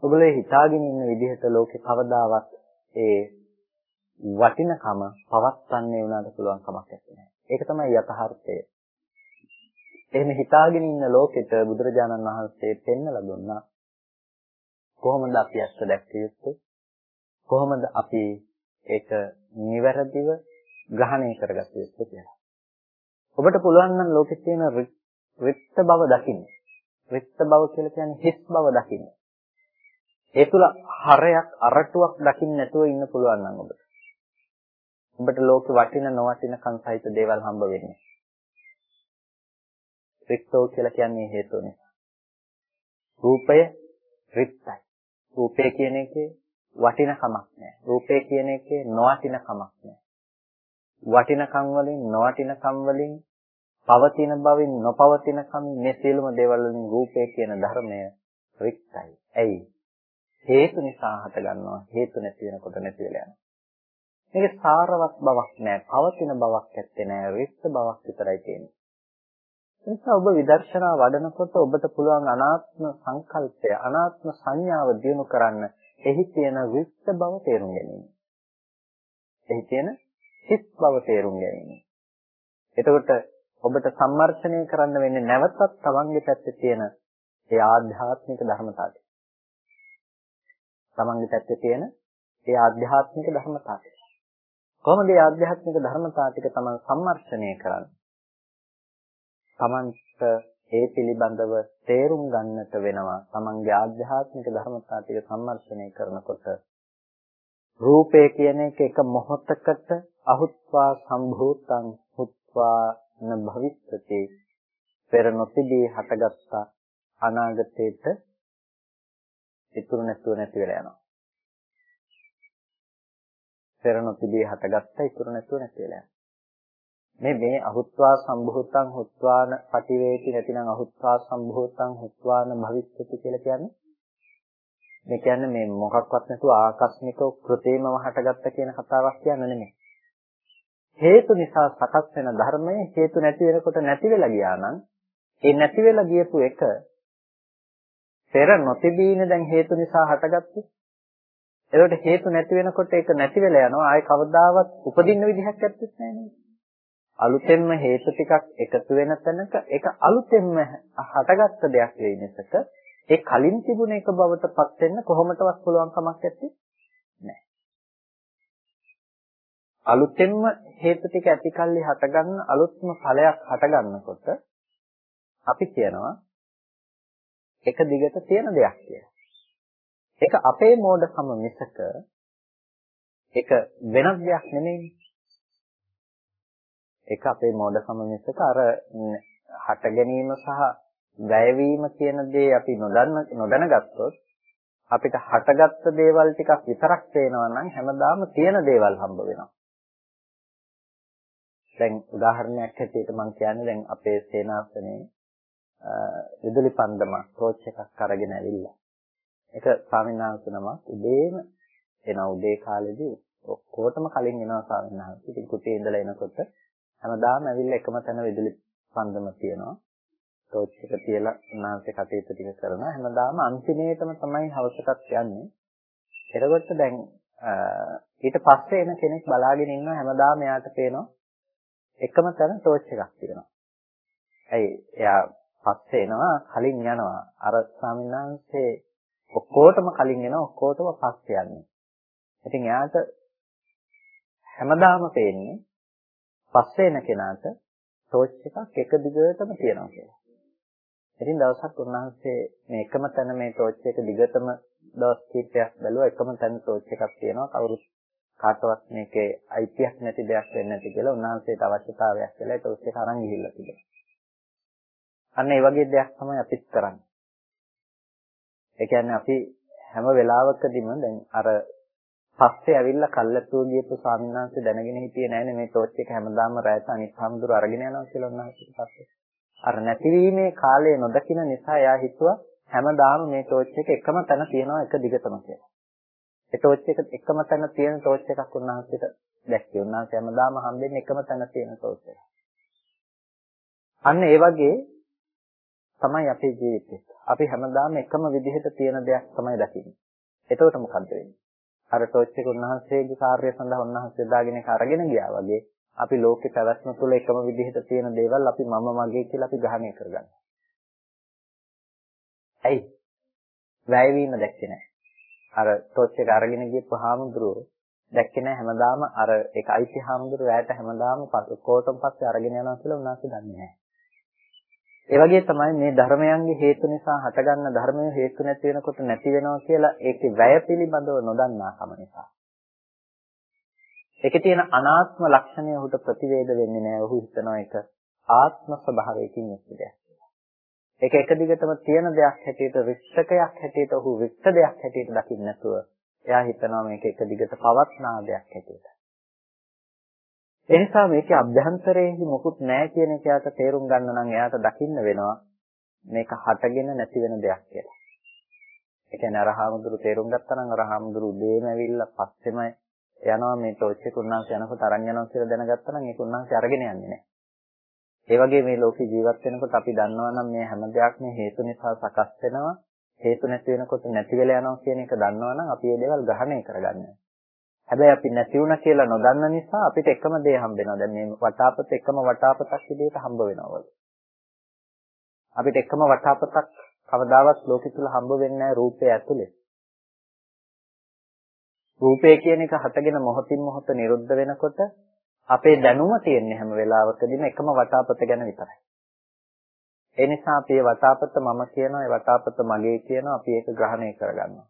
ඔබලේ හිතාගෙන ඉන්න විදිහට ලෝකේ කවදාවත් ඒ වටිනකම පවත්න්නේ උනාට පුළුවන් කමක් නැහැ. ඒක තමයි යථාර්ථය. එහෙම හිතාගෙන ඉන්න ලෝකෙට බුදුරජාණන් වහන්සේ පෙන්වලා දුන්නා කොහොමද අපි ඇත්ත දැක්ක යුත්තේ? කොහොමද අපි ඒක නිවැරදිව ග්‍රහණය කරගත යුත්තේ කියලා. ඔබට පුළුවන් නම් ලෝකෙ තියෙන රික්ත බව දකින්න. රික්ත බව කියලා කියන්නේ හිස් බව දකින්න. ඒ තුල හරයක් අරටුවක් දකින්න නැතුව ඉන්න පුළුවන් නම් ඔබට. ඔබට ලෝකෙ වටින නොවටින කන්සහිත දේවල් හම්බ වෙන්නේ. රික්තෝ කියලා කියන්නේ හේතුව නිසා. රූපය රික්තයි. රූපය කියන එකේ වටිනකමක් නැහැ. රූපය කියන එකේ නොවටිනකමක් නැහැ. වටිනකම් වලින් නොවටිනකම් වලින් පවතින බවින් නොපවතින කම මේ සියලුම දේවල් වලින් රූපය කියන ධර්මය රික්තයි. ඇයි? හේතු නිසා හට ගන්නවා හේතු නැති වෙනකොට නැති වෙලා යනවා. මේක සාරවත් බවක් නෑ, පවතින බවක් ඇත්තේ නෑ, රික්ත බවක් විතරයි තියෙන්නේ. ඒ නිසා ඔබ විදර්ශනා වඩනකොට ඔබට පුළුවන් අනාත්ම සංකල්පය, අනාත්ම සංඥාව දිනු කරන්න එහි තියෙන රික්ත බව තේරුම් ගැනීම. එහි තියෙන හිස් බව තේරුම් ගැනීම. එතකොට ඔබට සම්මර්ෂණය කරන්න වෙන්නේ නැවතත් තමන්ගේ පැත්තේ තියෙන ඒ ආධ්‍යාත්මික ධර්මතාවය. තමන්ගේ පැත්තේ තියෙන ඒ ආධ්‍යාත්මික ධර්මතා ටික. කොහොමද මේ ආධ්‍යාත්මික ධර්මතා ටික තමන් සම්මර්ෂණය කරන්නේ? තමන්ට ඒ පිළිබඳව තේරුම් ගන්නට වෙනවා. තමන්ගේ ආධ්‍යාත්මික ධර්මතා ටික සම්මර්ෂණය කරනකොට රූපය කියන එක එක මොහොතකට අහුත්වා සම්භූතං හුත්වා න භවිස්සති පෙර නොතිබී හටගත්ත අනාගතේට ඉතුරු නැතුව නැති වෙලා යනවා. පෙර නොතිබී හටගත්ත ඉතුරු නැතුව නැති වෙලා යනවා. මේ මේ අහුත්වා සම්භූතං හුත්වාන පටිවේති නැතිනම් අහුත්වා සම්භූතං හුත්වාන භවිස්සති කියලා කියන්නේ මේ කියන්නේ මේ මොකක්වත් නැතුව ආකස්මිකව කෘතේමව හටගත්ත කියන කතාවක් කියන්න නෙමෙයි. හේතු නිසා සකස් වෙන ධර්මයේ හේතු නැති වෙනකොට නැති වෙලා ගියා නම් ඒ නැති වෙලා ගියපු එක පෙර නොතිබීනේ දැන් හේතු නිසා හටගත්තේ. ඒකට හේතු නැති වෙනකොට ඒක නැති වෙලා යනවා. ආයේ කවදාවත් උපදින්න විදිහක් නැත්තේ නෑනේ. අලුතෙන්ම හේතු ටිකක් එකතු වෙන තැනක ඒක අලුතෙන්ම හටගත්ත දෙයක් වෙයි මිසක ඒ කලින් තිබුණ එක බවට පත් වෙන්න කොහොමදවත් පුළුවන් කමක් නැත්තේ නෑ. අලුතෙන්ම හේතු ටික ඇතිකල්ලි හටගන්න අලුත්ම ඵලයක් හටගන්නකොට අපි කියනවා එක දිගට තියෙන දෙයක් කියලා. ඒක අපේ මෝඩකම මිසක ඒක වෙනස් දෙයක් නෙමෙයි. ඒක අපේ මෝඩකම මිසක අර හට ගැනීම සහ වැයවීම කියන දේ අපි නොදන්න නොදැනගත්තොත් අපිට හටගත්ත දේවල් ටිකක් විතරක් පේනවා නම් හැමදාම තියෙන දේවල් හම්බ වෙනවා. දැන් උදාහරණයක් හැටියට මම කියන්නේ දැන් අපේ සේනාසනේ විදුලි පන්දමක් ටෝච් එකක් අරගෙන ඇවිල්ලා. ඒක ස්වාමීන් වහන්සේ නමක් උදේම එන උදේ කාලේදී ඔක්කොටම කලින් එනවා ස්වාමීන් වහන්සේ. ඉතින් කුටියේ ඉඳලා එනකොට හැමදාම ඇවිල්ලා එකම තැන විදුලි පන්දම තියෙනවා. ටෝච් එක තියලා උන්වහන්සේ කටයුතු ටික කරනවා. හැමදාම අන්තිමේටම තමයි හවසටත් යන්නේ. එතකොට දැන් ඊට පස්සේ එන කෙනෙක් බලාගෙන ඉන්නවා හැමදාම එයාට පේනවා එකම තැන ටෝච් එකක් තියෙනවා. ඇයි එයා පස්සේ එනවා කලින් යනවා. අර ස්වාමීන් වහන්සේ ඔක්කොටම කලින් එනවා ඔක්කොටම පස්සේ යන්නේ. ඉතින් එයාට හැමදාම පේන්නේ පස්සේ එන කෙනාට ටෝච් එකක් එක දිගටම තියනවා කියලා. ඉතින් දවසක් උන්වහන්සේ මේ එකම තැන මේ ටෝච් එක දිගටම දවස් කිහිපයක් බැලුවා එකම තැන ටෝච් එකක් තියෙනවා කවුරුත් කාටවත් මේකේ අයිතියක් නැති දෙයක් වෙන්නේ නැති කියලා උන්වහන්සේට අවශ්‍යතාවයක් කියලා ටෝච් එක අරන් ගිහිල්ලා තිබුණා. අන්න ඒ වගේ දෙයක් තමයි අපිත් කරන්නේ. ඒ කියන්නේ අපි හැම වෙලාවකදීම දැන් අර පස්සේ ඇවිල්ලා කල්ලාතුව ගියපු ස්වාමීන් වහන්සේ දැනගෙන හිටියේ නෑනේ මේ ටෝච් එක හැමදාම රැයට අනිත් හැමදුර අරගෙන යනවා කියලා උන්වහන්සේ පස්සේ. අර නැතිවීමේ කාලය නොදකින නිසා එයා හිතුවා හැමදාම මේ ටෝච් එක එකම තැන තියනවා එක දිගටම කියලා. ඒ ටෝච් එක එකම තැන තියෙන ටෝච් එකක් උන්වහන්සේට දැක්කේ. උන්වහන්සේ හැමදාම හම්බෙන්නේ එකම තැන තියෙන ටෝච් එක. අන්න ඒ වගේ තමයි අපේ ජීවිතේ. අපි හැමදාම එකම විදිහට තියෙන දෙයක් තමයි දකින්නේ. එතකොට මොකද වෙන්නේ? අර ටෝච් එක උන්වහන්සේගේ කාර්යය සඳහා උන්වහන්සේ දාගෙන ඒක අරගෙන ගියා වගේ අපි ලෝකේ පැවැත්ම තුළ එකම විදිහට තියෙන දේවල් අපි මම මගේ කියලා අපි ග්‍රහණය කරගන්නවා. ඇයි? වැය වීම දැක්කේ නැහැ. අර ටෝච් එක අරගෙන ගියපු හාමුදුරුවෝ දැක්කේ නැහැ හැමදාම අර ඒක අයිති හාමුදුරුවෝ රැයට හැමදාම කෝටම් පස්සේ අරගෙන යනවා කියලා උන්වහන්සේ දන්නේ නැහැ. ඒ වගේ තමයි මේ ධර්මයන්ගේ හේතු නිසා හටගන්න ධර්මයේ හේතු නැති වෙනකොට නැති වෙනවා කියලා ඒකේ වැය පිළිබඳව නොදන්නාකම නිසා. ඒකේ තියෙන අනාත්ම ලක්ෂණය ඔහුට ප්‍රතිවේද වෙන්නේ නැහැ. ඔහු හිතනවා ඒක ආත්ම ස්වභාවයකින් යුක්ත දෙයක් කියලා. ඒක එක දිගටම තියෙන දෙයක් හැටියට රික්ෂකයක් හැටියට ඔහු රික්ෂ දෙයක් හැටියට දකින්න නැතුව එයා හිතනවා මේක එක දිගට පවත්නා දෙයක් හැටියට. ඒ නිසා මේකේ අභ්‍යන්තරයේ මොකුත් නැහැ කියන එක යාට තේරුම් ගන්න නම් එයාට දකින්න වෙනවා මේක හටගෙන නැති වෙන දෙයක් කියලා. ඒ කියන්නේ අරහාමුදුරු තේරුම් ගත්තා නම් අරහාමුදුරු උදේම ඇවිල්ලා පස්සෙම යනවා මේ ටෝච් එක උන්වහන්සේ යනකොට අරන් යනවා කියලා දැනගත්තා නම් ඒක උන්වහන්සේ අරගෙන යන්නේ නැහැ. ඒ වගේ මේ ලෝකේ ජීවත් වෙනකොට අපි දන්නවා නම් මේ හැම දෙයක්ම හේතු නිසා සකස් වෙනවා. හේතු නැති වෙනකොට නැති වෙලා යනවා කියන එක දන්නවා නම් අපි මේ දේවල් ග්‍රහණය කරගන්නවා. හැබැයි අපි නැති වුණා කියලා නොදන්න නිසා අපිට එකම දේ හම්බ වෙනවා. දැන් මේ වටාපත එකම වටාපතක් විදිහට හම්බ වෙනවා වගේ. අපිට එකම වටාපතක් කවදාවත් ලෝකෙ තුල හම්බ වෙන්නේ නැහැ රූපය ඇතුලේ. රූපය කියන එක හටගෙන මොහොතින් මොහොත නිරුද්ධ වෙනකොට අපේ දැනුම තියෙන්නේ හැම වෙලාවකදීම එකම වටාපත ගැන විතරයි. ඒ නිසා අපි මේ වටාපත මම කියනවා, ඒ වටාපත මගේ කියනවා, අපි ඒක ග්‍රහණය කරගන්නවා.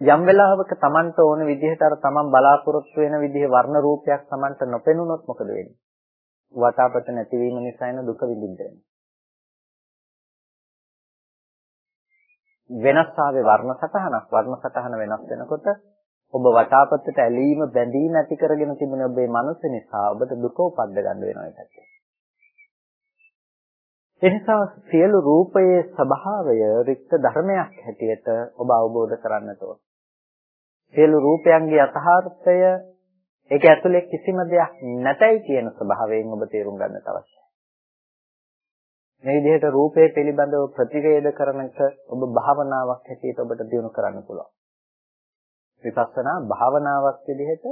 යම් වෙලාවක Tamanට ඕන විදිහට අර Taman බලාපොරොත්තු වෙන විදිහේ වර්ණ රූපයක් Tamanට නොපෙනුනොත් මොකද වෙන්නේ? වටාපත නැතිවීම නිසා එන දුක විඳින්න වෙනස් ආවේ වර්ණ සටහනක් වර්ණ සටහන වෙනස් වෙනකොට ඔබ වටාපතට ඇලීම බැඳීම ඇති කරගෙන තිබෙන ඔබේ මනස නිසා ඔබට දුක උපද්ද ගන්න වෙනවා ඒකට. එනිසා සියලු රූපයේ ස්වභාවය රික්ත ධර්මයක් හැටියට ඔබ අවබෝධ කරන්නට ඕන. සියලු රූපයන්ගේ යථාර්ථය ඒක ඇතුලේ කිසිම දෙයක් නැතයි කියන ස්වභාවයෙන් ඔබ තේරුම් ගන්නට අවශ්‍යයි. මේ විදිහට රූපය පිළිබඳව ප්‍රතිවේද කරන එක ඔබ භාවනාවක් හැටියට ඔබට දිනු කරන්න පුළුවන්. විපස්සනා භාවනාවක් විදිහට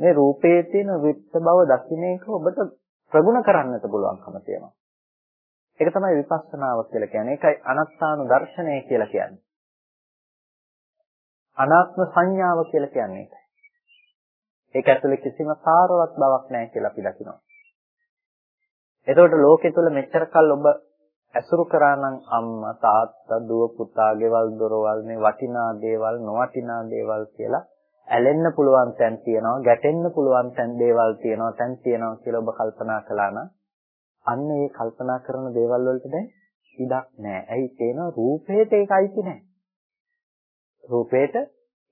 මේ රූපයේ තියෙන විත්ත බව දකින්න එක ඔබට ප්‍රගුණ කරන්නට පුළුවන්කම තියෙනවා. ඒක තමයි විපස්සනාව කියලා කියන්නේ. ඒකයි අනත්තානු දර්ශනය කියලා කියන්නේ. අනාත්ම සංඥාව කියලා කියන්නේ ඒකයි. ඒක ඇතුලේ කිසිම සාරවත් බවක් නැහැ කියලා අපි දකිනවා. එතකොට ලෝකෙ තුල මෙච්චර කල් ඔබ ඇසුරු කරා නම් අම්මා තාත්තා දුව පුතා ගෙවල් දොරවල් මේ වටිනා දේවල් නොවටිනා දේවල් කියලා ඇලෙන්න පුළුවන් තැන් තියෙනවා ගැටෙන්න පුළුවන් තැන් දේවල් තියෙනවා තැන් තියෙනවා කියලා ඔබ කල්පනා කළා නම් අන්න ඒ කල්පනා කරන දේවල් වලට දැන් ඉඩක් නැහැ. ඇයි තේනවා රූපේට ඒක අයිති නැහැ. රූපේට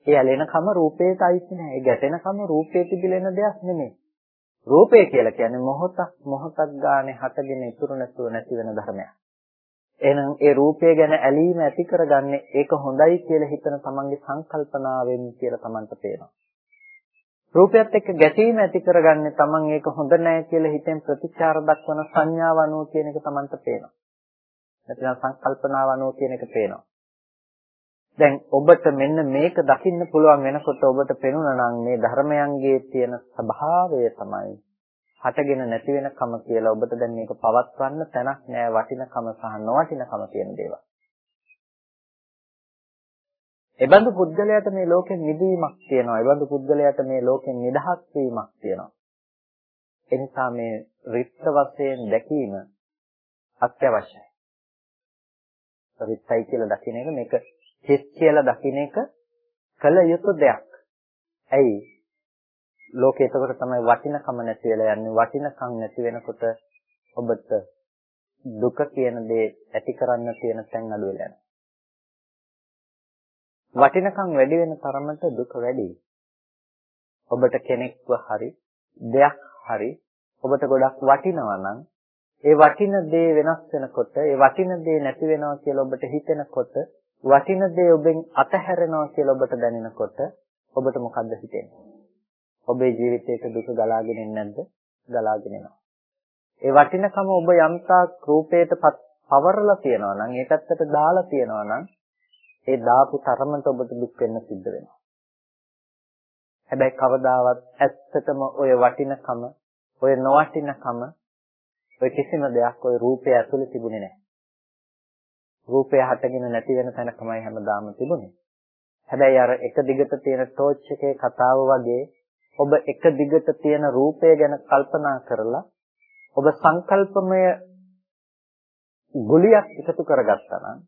ඒ ඇලෙනකම රූපේට අයිති නැහැ. ඒ ගැටෙනකම රූපේ තිබිලෙන දෙයක් නෙමෙයි. රූපය කියලා කියන්නේ මොහොතක් මොහොතක් ගානේ හටගෙන ඉතුරු නැතුව නැති වෙන ධර්මයක්. එහෙනම් ඒ රූපය ගැන ඇලීම ඇති කරගන්නේ ඒක හොඳයි කියලා හිතන තමන්ගේ සංකල්පනාවෙන් කියලා තමන්ට පේනවා. රූපයත් එක්ක ගැටීම ඇති කරගන්නේ තමන් ඒක හොඳ නැහැ කියලා හිතෙන් ප්‍රතිචාර දක්වන සංඥාව අනුව කියන එක තමන්ට පේනවා. නැත්නම් සංකල්පනාව අනුව කියන එක පේනවා. දැන් ඔබට මෙන්න මේක දකින්න පුළුවන් වෙනකොට ඔබට පෙනුණා නම් මේ ධර්මයන්ගේ තියෙන ස්වභාවය තමයි හටගෙන නැති වෙනකම කියලා ඔබට දැන් මේක පවත්වන්න තැනක් නෑ වටිනකම සහ නොවටිනකම කියන දේවල්. එබඳු පුද්ගලයාට මේ ලෝකෙන් නිදීමක් තියෙනවා. එබඳු පුද්ගලයාට මේ ලෝකෙන් නිදහස් වීමක් තියෙනවා. එනිසා මේ රිත්ත වශයෙන් දැකීම අත්‍යවශ්‍යයි. රිත්තයි කියලා දකින්න එක මේක හිස් කියලා දකින්න එක කල යුතු දෙයක්. ඇයි? ලෝකේ එතකොට තමයි වටිනකම නැති වෙලා යන්නේ. වටිනකම් නැති වෙනකොට ඔබට දුක කියන දේ ඇති කරන්න තියෙන තැන් අඩු වෙලා යනවා. වටිනකම් වැඩි වෙන තරමට දුක වැඩි. ඔබට කෙනෙක්ව හරි දෙයක් හරි ඔබට ගොඩක් වටිනවා නම් ඒ වටින දේ වෙනස් වෙනකොට ඒ වටින දේ නැති වෙනවා කියලා ඔබට හිතෙනකොට වටින දේ ඔබෙන් අතහැරෙනවා කියලා ඔබට දැනෙනකොට ඔබට මොකද්ද හිතෙන්නේ? ඔබේ ජීවිතයක දුක ගලාගෙන එන්නේ නැද්ද? ගලාගෙන එනවා. ඒ වටිනකම ඔබ යම්තා රූපයට පවරලා තියනවා නම් ඒ පැත්තට දාලා තියනවා නම් ඒ දාපු තරමට ඔබට දුක් වෙන්න සිද්ධ වෙනවා. හැබැයි කවදාවත් ඇත්තටම ඔය වටිනකම, ඔය නොවටිනකම, ඔය කිසිම දෙයක් ඔය රූපය ඇතුලේ තිබුණේ නැහැ. රූපය හටගෙන නැති වෙන තැනකමයි හැමදාම තිබුණේ. හැබැයි අර එක දිගට තියෙන ටෝච් එකේ කතාව වගේ ඔබ එක දිගට තියෙන රූපය ගැන කල්පනා කරලා ඔබ සංකල්පමය ගුලියක් එකතු කරගත්තා නම්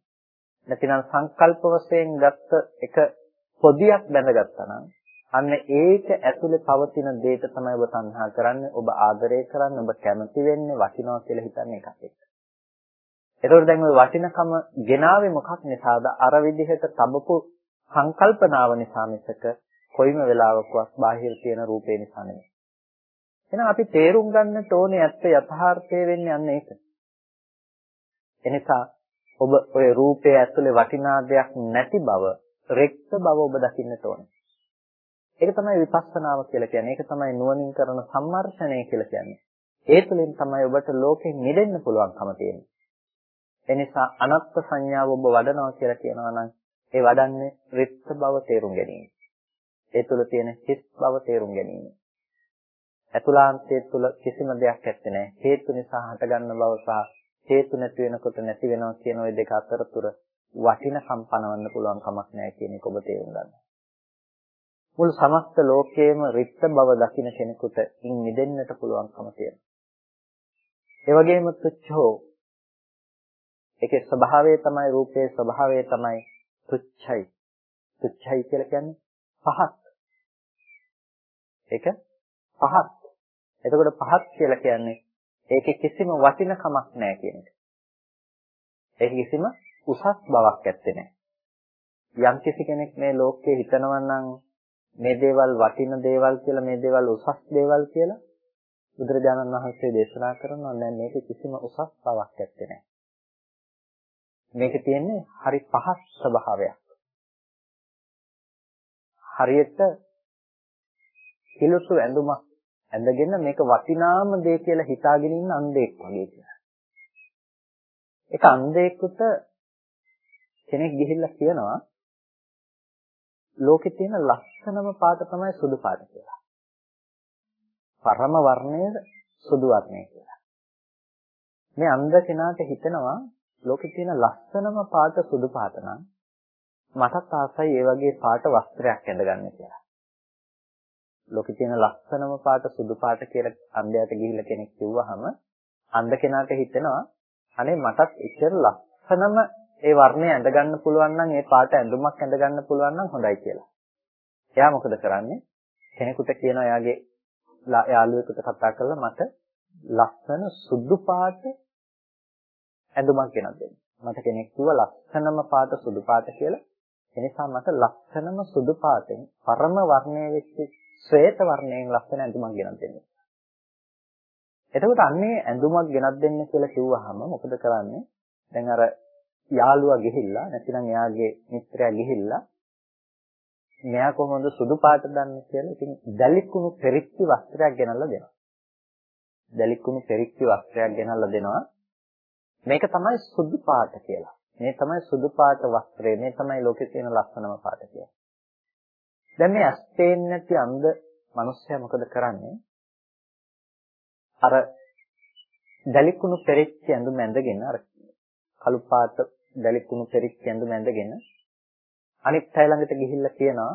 නැතිනම් සංකල්ප වශයෙන් ගත්ත එක පොදියක් බැඳගත්තා නම් අන්න ඒක ඇතුලේ පවතින දේට තමයි ඔබ තණ්හා කරන්නේ ඔබ ආදරය කරන්නේ ඔබ කැමති වෙන්නේ වටිනවා කියලා හිතන්නේ එකක් එක්ක. ඒතකොට දැන් ওই වටිනකම ගෙනාවේ මොකක් නිසාද? අර විදිහට තබපු සංකල්පනාව නිසා මිසක කොයිම වෙලාවකවත් බාහිර තියෙන රූපේ නිසා නෙමෙයි. එහෙනම් අපි තේරුම් ගන්නට ඕනේ ඇත්ත යථාර්ථය වෙන්නේ අන්න ඒක. එනිසා ඔබ ඔය රූපය ඇතුලේ වටිනා දෙයක් නැති බව, රෙක්ත බව ඔබ දකින්නට ඕනේ. ඒක තමයි විපස්සනාව කියලා කියන්නේ. ඒක තමයි නුවණින් කරන සම්මර්ෂණය කියලා කියන්නේ. ඒ තුළින් තමයි ඔබට ලෝකෙන් මිදෙන්න පුළුවන්කම තියෙන්නේ. එනිසා අනත්ත් සංඥාව ඔබ වඩනවා කියලා කියනවා නම් ඒ වඩන්නේ රිත්ත බව තේරුම් ගැනීම. ඒ තුළ තියෙන හිස් බව තේරුම් ගැනීම. අතුලාන්තයේ තුල කිසිම දෙයක් ඇත්තේ නැහැ. හේතු නිසා හටගන්න බව සහ හේතු නැති වෙනකොට නැති වෙනවා කියන ওই දෙක අතරතුර වටිනකම් පනවන්න පුළුවන් කමක් නැහැ කියන එක ඔබ තේරුම් ගන්න. මුළු සමස්ත ලෝකයේම රිත්ත බව දකින කෙනෙකුට ඉන් මිදෙන්නට පුළුවන්කම තියෙනවා. ඒ වගේම තුච්ඡෝ ඒකේ ස්වභාවය තමයි රූපයේ ස්වභාවය තමයි තුච්ඡයි. තුච්ඡයි කියලා කියන්නේ පහත්. ඒක පහත්. එතකොට පහත් කියලා කියන්නේ ඒකේ කිසිම වටිනකමක් නැහැ කියන එක. ඒක කිසිම උසස් බවක් ඇත්තේ නැහැ. යම් කිසි කෙනෙක් මේ ලෝකේ හිතනවා නම් මේ දේවල් වටින දේවල් කියලා මේ දේවල් උසස් දේවල් කියලා බුදුරජාණන් වහන්සේ දේශනා කරනවා නෑ මේක කිසිම උසස් බවක් ඇත්තේ නැහැ. මේක තියෙන්නේ හරි පහත් ස්වභාවයක්. හරියට කිලුසු ඇඳුමක් ඇඳගෙන මේක වටිනාම දේ කියලා හිතාගෙන ඉන්න අන්ධෙක් වගේ කියලා. ඒක අන්ධෙකුට කෙනෙක් ගිහිල්ලා කියනවා ලෝකේ තියෙන ලස්සනම පාට තමයි සුදු පාට කියලා. පරම වර්ණය සුදු වර්ණය කියලා. මේ අන්ධ කෙනාට හිතෙනවා ලෝකේ තියෙන ලස්සනම පාට සුදු පාට නම් මටත් ආසයි ඒ වගේ පාට වස්ත්‍රයක් ඇඳගන්න කියලා. ලෝකේ තියෙන ලස්සනම පාට සුදු පාට කියලා අන්ධයාට ගිහිල්ලා කෙනෙක් කිව්වහම අන්ධ කෙනාට හිතෙනවා අනේ මටත් ඉච්චර ලස්සනම ඒ වර්ණය ඇඳ ගන්න පුළුවන් නම් ඒ පාට ඇඳුමක් ඇඳ ගන්න පුළුවන් නම් හොඳයි කියලා. එයා මොකද කරන්නේ? කෙනෙකුට කියනවා එයාගේ යාළුවෙකුට කතා කරලා මට ලස්සන සුදු පාට ඇඳුමක් ගෙනත් දෙන්න. මට කෙනෙක් කිව්වා ලස්සනම පාට සුදු පාට කියලා. එනිසා මට ලස්සනම සුදු පාටෙන් පරම වර්ණය වෙච්ච ශ්වේත වර්ණයෙන් ලස්සන ඇඳුමක් ගෙනත් දෙන්න. එතකොට අන්නේ ඇඳුමක් ගෙනත් දෙන්න කියලා කිව්වහම මොකද කරන්නේ? දැන් අර යාළුවා ගිහිල්ලා නැතිනම් එයාගේ මිත්‍රයා ගිහිල්ලා මෙයා කොහොමද සුදු පාට දන්නේ කියලා ඉතින් දැලිකුණු පෙරික්ටි වස්ත්‍රයක් ගෙනල්ලා දෙනවා. දැලිකුණු පෙරික්ටි වස්ත්‍රයක් ගෙනල්ලා දෙනවා. මේක තමයි සුදු පාට කියලා. මේ තමයි සුදු පාට වස්ත්‍රය. මේ තමයි ලෝකේ තියෙන ලස්සනම පාට කියලා. දැන් මේ ඇස් පේන්නේ නැති අන්ධ මිනිස්සයා මොකද කරන්නේ? අර දැලිකුණු පෙරිච්ච ඇඳුම ඇඳගෙන අර කළු පාට දැලිකුණු පෙරිච්ච ඇඳුම ඇඳගෙන අනිත් අය ළඟට ගිහිල්ලා කියනවා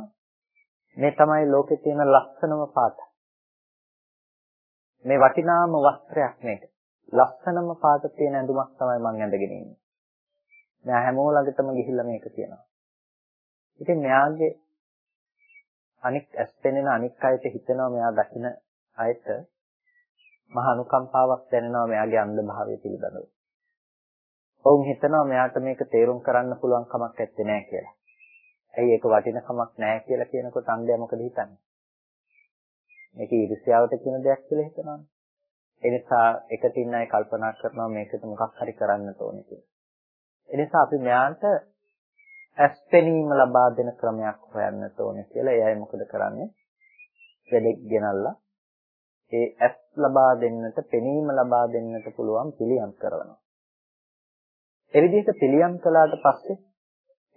මේ තමයි ලෝකේ තියෙන ලස්සනම පාට. මේ වටිනාම වස්ත්‍රයක් මේක. ලස්සනම පාට තියෙන ඇඳුමක් තමයි මම ඇඳගෙන ඉන්නේ. මෙයා හැමෝම ළඟටම ගිහිල්ලා මේක කියනවා. ඉතින් මෙයාගේ අනික් ඇස් පෙනෙන අනික් අයට හිතනවා මෙයා දකින අයට මහ අනුකම්පාවක් දැනෙනවා මෙයාගේ අන්ධභාවය පිළිබඳව. ඔවුන් හිතනවා මෙයාට මේක තේරුම් කරන්න පුළුවන් කමක් නැත්තේ නෑ කියලා. ඇයි ඒක වටිනකමක් නෑ කියලා කියනකොට අන්ධයා මොකද හිතන්නේ? මේක ඊර්ෂ්‍යාවට කියන දෙයක් කියලා හිතනවානේ. ඒ නිසා එකට ඉන්න අය කල්පනා කරනවා මේකට මොකක් හරි කරන්න ඕනේ කියලා. ඒ නිසා අපි මෙයාට ඇස් පෙනීම ලබා දෙන ක්‍රමයක් හොයන්නට ඕනේ කියලා එයයි මොකද කරන්නේ? වැඩෙක් ගෙනල්ලා ඒ ඇස් ලබා දෙන්නට, පෙනීම ලබා දෙන්නට පුළුවන් පිළියම් කරනවා. ඒ විදිහට පිළියම් කළාට පස්සේ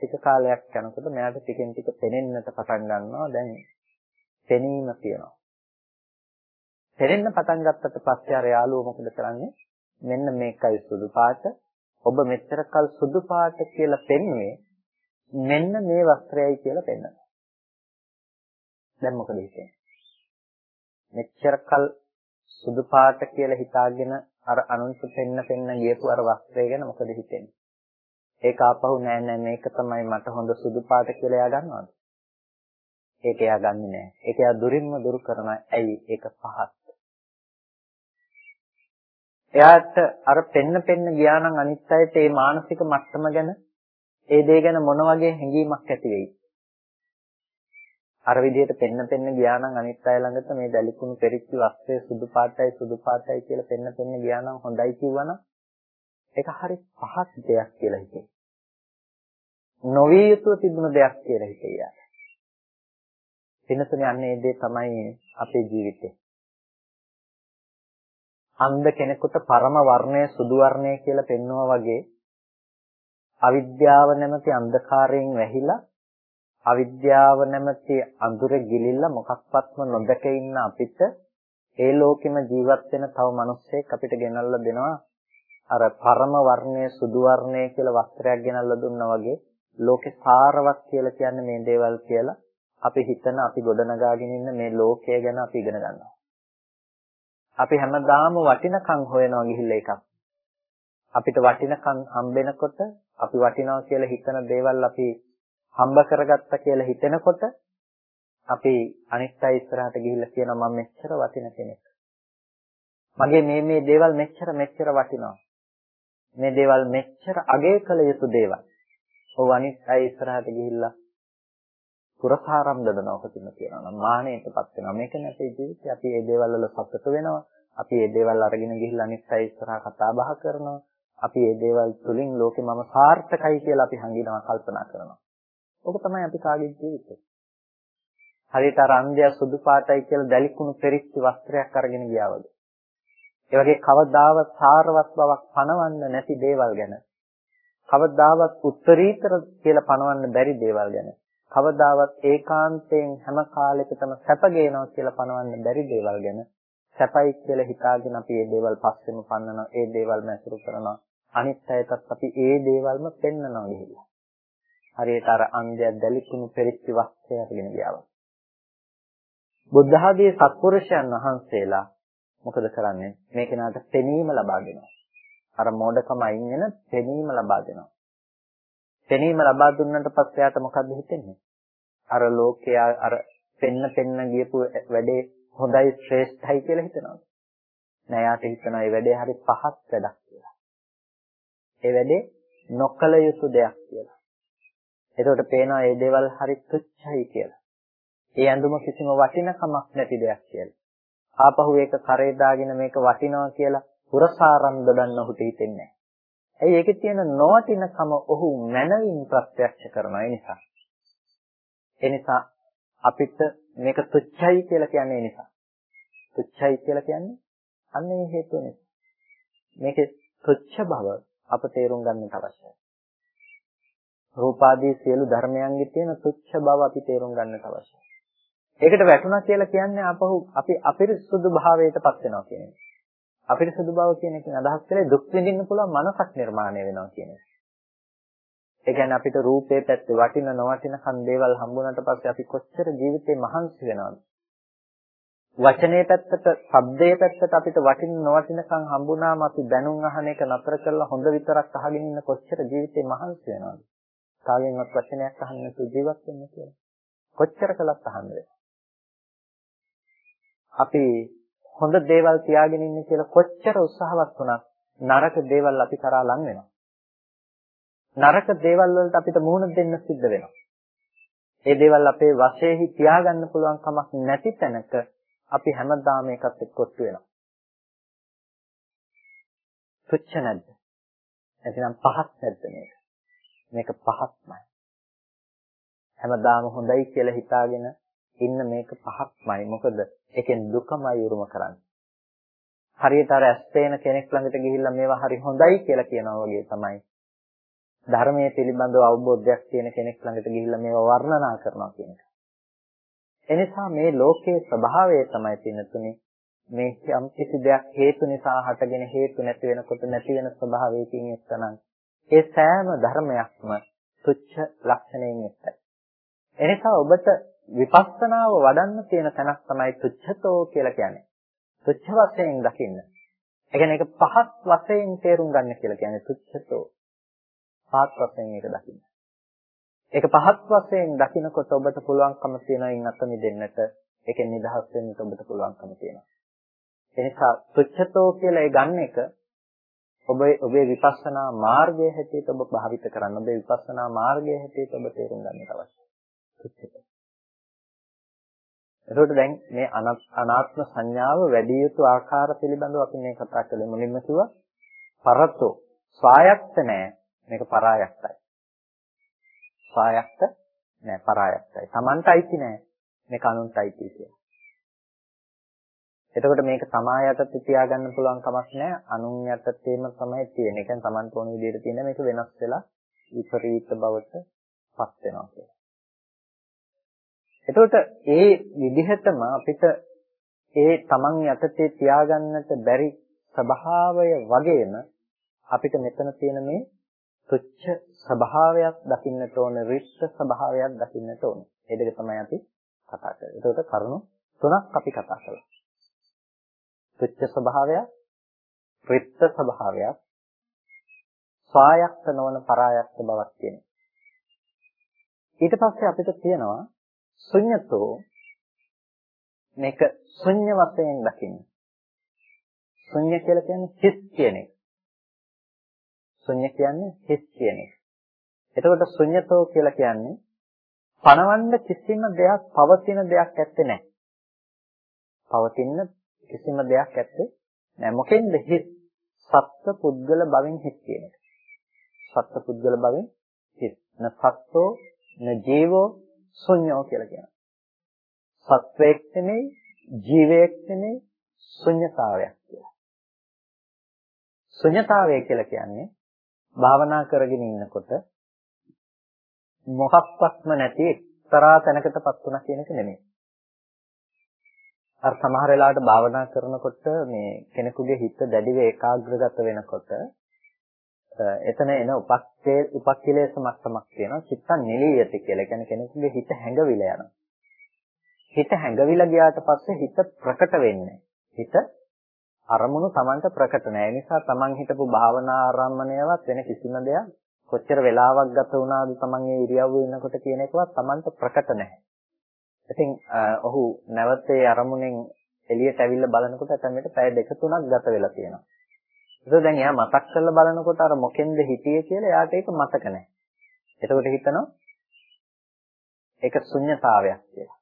ටික කාලයක් යනකොට මෙයාට ටිකෙන් ටික පෙනෙන්නට පටන් ගන්නවා. දැන් පෙනීම තියෙනවා. පෙනෙන්න පටන් ගත්තට පස්සේ අර යාළුවා මොකද කරන්නේ? මෙන්න මේකයි සුදු පාට. ඔබ මෙච්චර කල් සුදු පාට කියලා පෙන්වුවේ මෙන්න මේ වස්ත්‍රයයි කියලා පෙන්වනවා. දැන් මොකද හිතෙන්නේ? මෙච්චර කල් සුදු පාට කියලා හිතාගෙන අර අනුන්ට පෙන්න පෙන්න ගියපු අර වස්ත්‍රය ගැන මොකද හිතෙන්නේ? ඒක ආපහු නෑ නෑ මේක තමයි මට හොඳ සුදු පාට කියලා එයා ගන්නවද? ඒක එයා ගන්නෙ නෑ. ඒක එයා දුරින්ම දුරු කරනවා. ඇයි? ඒක පහත්. එයාට අර පෙන්න පෙන්න ගියා නම් අනිත් අයට මේ මානසික මට්ටම ගැන ඒ දේ ගැන මොන වගේ හැඟීමක් ඇති වෙයි? අර විදිහට පෙන්න පෙන්න ගියා නම් අනිත් අය ළඟට මේ දැලිකුණු පෙරිච්ච වස්ත්‍රය සුදු පාටයි සුදු පාටයි කියලා පෙන්න පෙන්න ගියා නම් හොඳයි කිව්වනම් ඒක හරි පහත් දෙයක් කියලා හිතේ. නොවිය යුතුව තිබුණු දෙයක් කියලා හිතේ යාට. වෙනසනේ අන්නේ ඒ දේ තමයි අපේ ජීවිතේ. අන්ධ කෙනෙකුට පරම වර්ණය සුදු වර්ණය කියලා පෙන්වුවා වගේ අවිද්‍යාව නැමැති අන්ධකාරයෙන් වැහිලා අවිද්‍යාව නැමැති අඳුරේ ගිලිලා මොකක්වත්ම නොදක ඉන්න අපිට ඒ ලෝකෙම ජීවත් වෙන තව මිනිස්සෙක් අපිට ගෙනල්ලා දෙනවා අර පරම වර්ණයේ සුදු වර්ණයේ කියලා වස්ත්‍රයක් ගෙනල්ලා දුන්නා වගේ ලෝකේ සාරවත් කියලා කියන්නේ මේ දේවල් කියලා අපි හිතන අපි ගොඩනගාගෙන ඉන්න මේ ලෝකය ගැන අපි ඉගෙන ගන්නවා. අපි හැමදාම වටිනකම් හොයනවා ගිහිල්ලා එකක්. අපිට වටිනකම් හම්බෙනකොට අපි වටිනවා කියලා හිතන දේවල් අපි හම්බ කරගත්තා කියලා හිතෙනකොට අපි අනිත් අය ඉස්සරහට ගිහිල්ලා කියනවා මම මෙච්චර වටින කෙනෙක්. මගේ මේ මේ දේවල් මෙච්චර මෙච්චර වටිනවා. මේ දේවල් මෙච්චර අගය කළ යුතු දේවල්. ඔව් අනිත් අය ඉස්සරහට ගිහිල්ලා පුරසාරම් දදනවා කොටින්ම කියනවා නම් මානෙටපත් වෙනවා. මේක නැතේ ජීවිතේ අපි මේ දේවල් වල සතුට වෙනවා. අපි මේ දේවල් අරගෙන ගිහිල්ලා අනිත් අය ඉස්සරහා කතා බහ කරනවා. අපි මේ දේවල් තුලින් ලෝකේ මම සාර්ථකයි කියලා අපි හංගිනවා කල්පනා කරනවා. ඔක තමයි අපි කාගේ ජීවිතේ. හරියට අර අන්ධයා සුදු පාටයි කියලා දැලිකුණු පෙරිච්ච වස්ත්‍රයක් අරගෙන ගියා වගේ. ඒ වගේ කවදාවත් සාරවත් බවක් පණවන්න නැති දේවල් ගැන කවදාවත් උත්තරීතර කියලා පණවන්න බැරි දේවල් ගැන කවදාවත් ඒකාන්තයෙන් හැම කාලෙකටම සැප ගේනවා කියලා පණවන්න බැරි දේවල් ගැන සැපයි කියලා හිතාගෙන අපි මේ දේවල් පස්සෙම පන්නනවා ඒ දේවල් මැසුරු කරනවා අනිත් අයටත් අපි ඒ දේවල්ම පෙන්නනවා ගිහිල්ලා හරියට අර අන්ධය දැලිකුණු පෙරිච්ච වස්ත්‍රය අරගෙන ගියා. බුද්ධ ආදී සත්පුරුෂයන් වහන්සේලා මොකද කරන්නේ? මේ කෙනාට පෙනීම ලබා දෙනවා. අර මෝඩකම අයින් වෙන පෙනීම ලබා දෙනවා. පෙනීම ලබා දුන්නට පස්සේ යාට මොකද්ද හිතෙන්නේ? අර ලෝකයා අර පෙන්න පෙන්න ගියපු වැඩේ හොඳයි ශ්‍රේෂ්ඨයි කියලා හිතනවා. නෑ යාට හිතනවා මේ වැඩේ හරි පහත් වැඩක් කියලා. ඒ වැඩේ නොකල යුතු දෙයක් කියලා. එතකොට පේනවා මේ දේවල් හරි තුච්චයි කියලා. ඒ ඇඳුම කිසිම වටිනකමක් නැති දෙයක් කියලා. ආපහු ඒක කරේ දාගෙන මේක වටිනවා කියලා පුරසාරම් දොඩන්න ඔහුට හිතෙන්නේ නැහැ. ඇයි ඒකේ තියෙන නොවටිනකම ඔහු මනවින් ප්‍රත්‍යක්ෂ කරනවා ඒ නිසා. ඒ නිසා අපිට මේක තුච්චයි කියලා කියන්නේ ඒ නිසා. තුච්චයි කියලා කියන්නේ අන්න ඒ හේතුව නිසා. මේකේ තුච්ච බව අප තේරුම් ගන්නට අවශ්‍යයි. රූපාදී සියලු ධර්මයන්ගේ තියෙන තුච්ඡ බව අපි තේරුම් ගන්නට අවශ්‍යයි. ඒකට වැටුණා කියලා කියන්නේ අපහු අපි අපිරිසුදු භාවයටපත් වෙනවා කියන එක. අපිරිසුදු බව කියන එකෙන් අදහස් කරේ දුක් විඳින්න පුළුවන් මනසක් නිර්මාණය වෙනවා කියන එක. ඒ කියන්නේ අපිට රූපේ පැත්තේ වටින නොවටින කන් දේවල් හම්බුනට පස්සේ අපි කොච්චර ජීවිතේ මහන්සි වෙනවද? වචනේ පැත්තට, ශබ්දයේ පැත්තට අපිට වටින නොවටිනකම් හම්බුනාම අපි දැනුම් අහන එක නතර කරලා හොඳ විතරක් අහගෙන ඉන්න කොච්චර ජීවිතේ මහන්සි වෙනවද? කාගෙන්වත් වචනයක් අහන්න නැතුව ජීවත් වෙන්න කියලා. කොච්චර කළත් අහන්න අපි හොඳ දේවල් තියාගෙන ඉන්න කියලා කොච්චර උත්සාහවත් වුණත් නරක දේවල් අපි කරා ලං වෙනවා. නරක දේවල් වලට අපිට මුහුණ දෙන්න සිද්ධ වෙනවා. ඒ දේවල් අපේ වශයෙන් තියාගන්න පුළුවන් කමක් නැති තැනක අපි හැමදාම ඒකත් එක්ක ඔට්ටු වෙනවා. තුච්ච නැද්ද? නැතිනම් පහත් නැද්ද මේක? මේක පහත්මයි. හැමදාම හොඳයි කියලා හිතාගෙන ඉන්න මේක පහත්මයි. මොකද ඒකෙන් දුකමයි උරුම කරන්නේ. හරියට අර ඇස් පේන කෙනෙක් ළඟට ගිහිල්ලා මේවා හරි හොඳයි කියලා කියනවා වගේ තමයි. ධර්මයේ පිළිබඳව අවබෝධයක් තියෙන කෙනෙක් ළඟට ගිහිල්ලා මේවා වර්ණනා කරනවා කියන එක. එනිසා මේ ලෝකයේ ස්වභාවය තමයි පින්නතුනේ මේ යම් කිසි දෙයක් හේතු නිසා හටගෙන හේතු නැති වෙනකොට නැති වෙන ස්වභාවයකින් එක්තනම් ඒ සෑම ධර්මයක්ම තුච්ඡ ලක්ෂණයෙන් යුක්තයි. එනිසා ඔබට විපස්සනාව වඩන්න තියෙන තැනක් තමයි තුච්ඡතෝ කියලා කියන්නේ. තුච්ඡ වශයෙන් දකින්න. ඒ කියන්නේ ඒක පහත් වශයෙන් තේරුම් ගන්න කියලා කියන්නේ තුච්ඡතෝ. පහත් වශයෙන් ඒක දකින්න. ඒක පහත් වශයෙන් දකිනකොට ඔබට පුළුවන්කම තියෙනවා ඉන් අත මිදෙන්නට. ඒකෙන් නිදහස් වෙන්න ඔබට පුළුවන්කම තියෙනවා. එනිසා තුච්ඡතෝ කියලා ඒ ගන්න එක ඔබේ ඔබේ විපස්සනා මාර්ගය හැටියට ඔබ භාවිත කරන්න. ඔබේ විපස්සනා මාර්ගය හැටියට ඔබ තේරුම් ගන්නට අවශ්‍යයි. තුච්ඡතෝ. එතකොට දැන් මේ අනාත්ම සංඥාව වැඩි යුතු ආකාර පිළිබඳව අපි මේ කතා කළේ මුලින්ම කිව්වා පරතෝ ස්වායක්ත නෑ මේක පරායක්තයි. ස්වායක්ත නෑ පරායක්තයි. Tamanට අයිති නෑ මේක අනුන්ට අයිති කියලා. එතකොට මේක තමා යටතේ තියාගන්න පුළුවන් කමක් නැහැ. අනුන් යටතේම තමයි තියෙන්නේ. ඒ කියන්නේ Tamanට ඕන විදිහට තියෙන මේක වෙනස් වෙලා විපරීත බවට පත් වෙනවා කියලා. එතකොට ඒ විදිහටම අපිට ඒ Taman යටතේ තියාගන්නට බැරි ස්වභාවය වගේම අපිට මෙතන තියෙන මේ තුච්ච ස්වභාවයක් දකින්නට ඕන, රිෂ්ඨ ස්වභාවයක් දකින්නට ඕන. ඒ දෙක තමයි අපි කතා කරන්නේ. එතකොට කරුණු තුනක් අපි කතා කළා. තුච්ච ස්වභාවයක්, රිෂ්ඨ ස්වභාවයක්, ස්වායක්ත නොවන පරායක්ත බවක් තියෙනවා. ඊට පස්සේ අපිට තියෙනවා ශුන්‍යතෝ මේක ශුන්‍ය වශයෙන් දකින්න. ශුන්‍ය කියලා කියන්නේ හිස් කියන එක. ශුන්‍ය කියන්නේ හිස් කියන එක. එතකොට ශුන්‍යතෝ කියලා කියන්නේ පණවන්න කිසිම දෙයක් පවතින දෙයක් ඇත්තේ නැහැ. පවතින කිසිම දෙයක් ඇත්තේ නැහැ. මොකෙන්ද හිස්? සත්ත්ව පුද්ගල භවෙන් හිස් කියන එක. සත්ත්ව පුද්ගල භවෙන් හිස්. න සත්ත්වෝ න ජීවෝ ශුන්‍යෝ කියලා කියනවා. සත්වයක් නෙමෙයි ජීවයක් නෙමෙයි ශුන්‍යතාවයක් කියලා. ශුන්‍යතාවය කියලා කියන්නේ භාවනා කරගෙන ඉන්නකොට මොකක්වත්ම නැති එක්තරා තැනකටපත් වුණා කියන එක නෙමෙයි. අර සමහර වෙලාවට භාවනා කරනකොට මේ කෙනෙකුගේ හිත දැඩිව ඒකාග්‍රගත වෙනකොට එතන එන උපක්ෂේ උපක්ඛිලේශ මට්ටමක් තියෙනවා චිත්තං නිලීයති කියලා. ඒ කියන්නේ කෙනෙකුගේ හිත හැඟවිලා යනවා. හිත හැඟවිලා ගියාට පස්සේ හිත ප්‍රකට වෙන්නේ. හිත අරමුණු Tamanට ප්‍රකට නැහැ. ඒ නිසා Taman හිතපු භාවනා ආරම්මණයවත් වෙන කිසිම දෙයක් කොච්චර වෙලාවක් ගත වුණාද Taman ඒ ඉරියව්වේ ඉන්නකොට කියන එකවත් Tamanට ප්‍රකට නැහැ. ඉතින් ඔහු නැවත ඒ අරමුණෙන් එළියට ඇවිල්ලා බලනකොට තමයි පැය දෙක තුනක් ගත වෙලා තියෙනවා. ඒක දැන් එයා මතක් කරලා බලනකොට අර මොකෙන්ද හිටියේ කියලා එයාට ඒක මතක නැහැ. එතකොට හිතනවා ඒක ශුන්්‍යතාවයක් කියලා.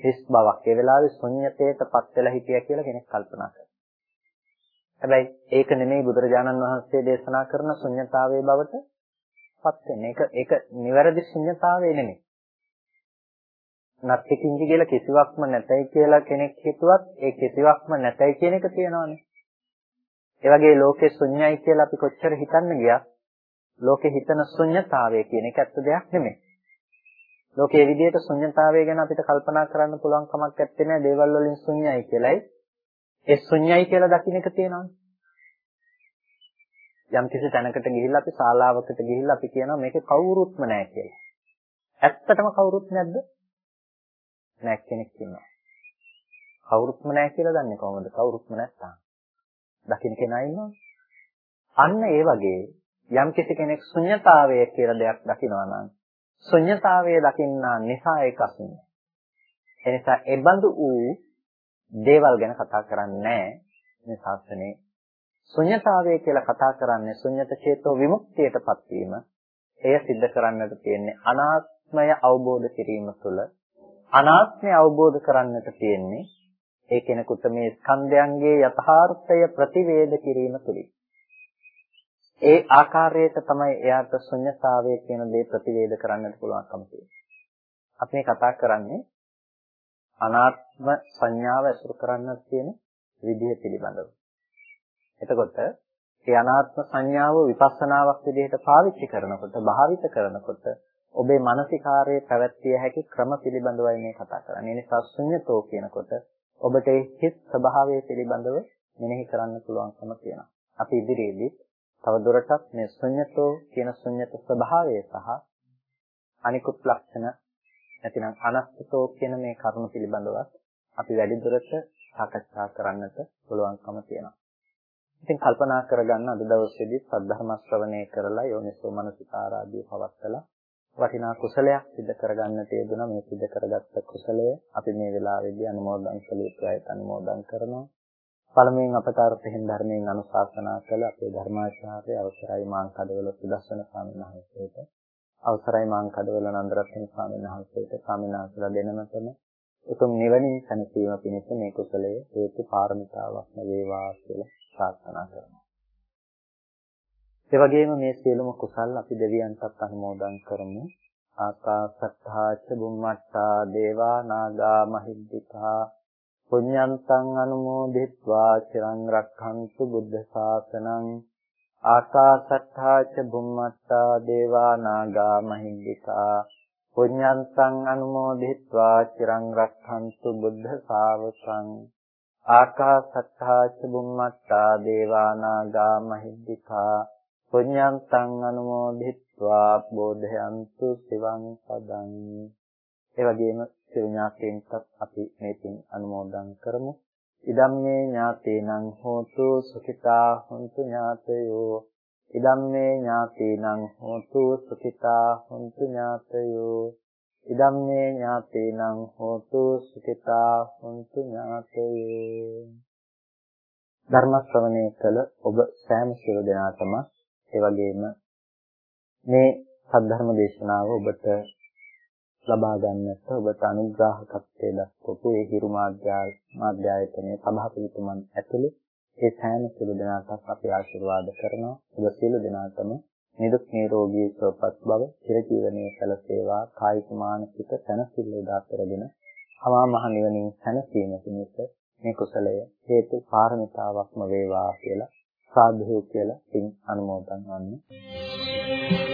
හිස් බවක්. ඒ වෙලාවේ ශුන්්‍යතේටපත් වෙලා හිටියා කියලා කෙනෙක් කල්පනා කරනවා. හැබැයි ඒක නෙමෙයි බුදුරජාණන් වහන්සේ දේශනා කරන ශුන්්‍යතාවයේ බවට පත් වෙන්නේ. ඒක ඒක නිවැරදි ශුන්්‍යතාවය නෙමෙයි. නැත්ති කිංජි කියලා කිසිවක්ම නැතයි කියලා කෙනෙක් හිතුවත් ඒ කිසිවක්ම නැතයි කියන එක තියෙනවානේ. ඒ වගේ ලෝකේ ශුන්‍යයි කියලා අපි කොච්චර හිතන්න ගියත් ලෝකේ හිතන ශුන්‍යතාවය කියන එක ඇත්ත දෙයක් නෙමෙයි. ලෝකයේ විදිහට ශුන්‍යතාවය ගැන අපිට කල්පනා කරන්න පුළුවන් කමක් නැත්තේ නෑ දේවල් වලින් ශුන්‍යයි කියලායි. ඒ ශුන්‍යයි කියලා දකින්න එක තියෙනවානේ. යම් කිසි තැනකට ගිහිල්ලා අපි ශාලාවකට ගිහිල්ලා අපි කියනවා මේකේ කවුරුත්ම නැහැ කියලා. ඇත්තටම කවුරුත් නැද්ද? නැහැ කෙනෙක් ඉන්නවා. කවුරුත්ම නැහැ කියලා දන්නේ කොහොමද? කවුරුත්ම නැත්තම්. දකින්න කෙනා ඉන්නවා. අන්න ඒ වගේ යම් කෙනෙක් ශුන්්‍යතාවය කියලා දෙයක් දකිනවා නම් ශුන්්‍යතාවය දකින්නා නිසා ඒක අසුන්‍ය. එනිසා ඒ බඳු වූ දේවල් ගැන කතා කරන්නේ මේ ශාස්ත්‍රයේ ශුන්්‍යතාවය කියලා කතා කරන්නේ ශුන්්‍යත චේතෝ විමුක්තියටපත් වීම. එය सिद्ध කරන්නට තියෙන්නේ අනාත්මය අවබෝධ කිරීම තුළ අනාත්මය අවබෝධ කරන්නට තියෙන්නේ ඒ කෙනෙකුට මේ ස්කන්ධයන්ගේ යථාර්ථය ප්‍රතිවේද කිරීම තුලින්. ඒ ආකාරයට තමයි එයාට ශුන්්‍යතාවය කියන දේ ප්‍රතිවේද කරන්නට පුළුවන්කම තියෙන්නේ. අපි කතා කරන්නේ අනාත්ම සංඥාව ඇසුරු කරන්නත් තියෙන විදිහ පිළිබඳව. එතකොට ඒ අනාත්ම සංඥාව විපස්සනාවක් විදිහට පාවිච්චි කරනකොට භාවිත කරනකොට ඔබේ මානසිකාරයේ පැවැත්විය හැකි ක්‍රම පිළිබඳවයි මේ කතා කරන්නේ. ඒ නිසා ශුන්‍යතෝ කියනකොට ඔබට හිත් ස්වභාවය පිළිබඳව මෙනෙහි කරන්න පුළුවන්කම තියෙනවා. අපි ඉදිරියේදී තව දුරටත් මේ ශුන්‍යතෝ කියන ශුන්‍යත ස්වභාවය සහ අනිකුත් ලක්ෂණ නැතිනම් අනස්සතෝ කියන මේ කරුණු පිළිබඳව අපි වැඩි දුරට සාකච්ඡා කරන්නට පුළුවන්කම තියෙනවා. ඉතින් කල්පනා කරගන්න අද දවසේදී සද්ධර්ම ශ්‍රවණය කරලා යෝනිසෝ මනසිකාරාදී පවත්තලා වටිනා කුසලයක් සිදු කරගන්නට යෙදුණා. මේ සිදු කරගත්ත කුසලය අපි මේ වෙලාවේදී අනුමෝදන් කළ යුතුයි අනුමෝදන් කරනවා. පළමුවෙන් අපට අර්ථයෙන් ධර්මයෙන් අනුශාසනා කළ අපේ ධර්මාචාර්ය අවසරයි මාං කඩවල සුදස්සන ස්වාමීන් වහන්සේට අවසරයි මාං කඩවල නන්දරත්න ස්වාමීන් වහන්සේට ස්වාමීන් වහන්සේලා දෙනමතම උතුම් නිවනින් සැනසීම පිණිස මේ කුසලය හේතු පාරමිතාවක් වේවා කියලා ප්‍රාර්ථනා කරනවා. ඒ වගේම මේ සියලුම කුසල් අපි දෙවියන්ටත් අනුමෝදන් කරමු. ආකාසත්තාච බුම්මත්තා දේවා නාගා මහිද්దికා පුඤ්ඤන්තං අනුමෝදිත්වා චිරං රක්ඛන්තු බුද්ධ ශාසනං ආකාසත්තාච බුම්මත්තා දේවා නාගා මහිද්దికා පුඤ්ඤන්තං අනුමෝදිත්වා චිරං රක්ඛන්තු බුද්ධ ශාවකං ආකාසත්තාච බුම්මත්තා දේවා නාගා මහිද්దికා පුඤ්ඤන්තං අනුමෝදිත්වා බෝධයන්තු සිවං පදං. ඒ වගේම සිරු ඥාතීන්ටත් අපි මේ පින් අනුමෝදන් කරමු. ඉදම්මේ ඥාතේනං හෝතු සුඛිතා හොන්තු ඥාතයෝ. ඉදම්මේ ඥාතේනං හෝතු සුඛිතා හොන්තු ඥාතයෝ. ඉදම්මේ ඥාතේනං හෝතු සුඛිතා හොන්තු ඥාතයෝ. ධර්ම ශ්‍රවණය කළ ඔබ සෑම සියලු දෙනාටම ඒ වගේම මේ සද්ධර්ම දේශනාව ඔබට ලබා ගන්නට ඔබට අනුග්‍රාහකත්වයේ දක්වපු ඒ හිරු මාධ්‍යායතනයේ සභාපතිතුමන් ඇතුළු ඒ සෑම සියලු දෙනාටත් අපි ආශිර්වාද කරනවා. ඔබ සියලු දෙනාටම නිදුක් නිරෝගී සුවපත් බව චිරජීවනයේ සැලසේවා කායික මානසික සැනසෙල්ල උදා කරගෙන හවා මහ නිවනින් සැනසීම පිණිස මේ කුසලය හේතු පාරමිතාවක්ම වේවා කියලා සාධු කියලා පින් අනුමෝදන් වන්නේ.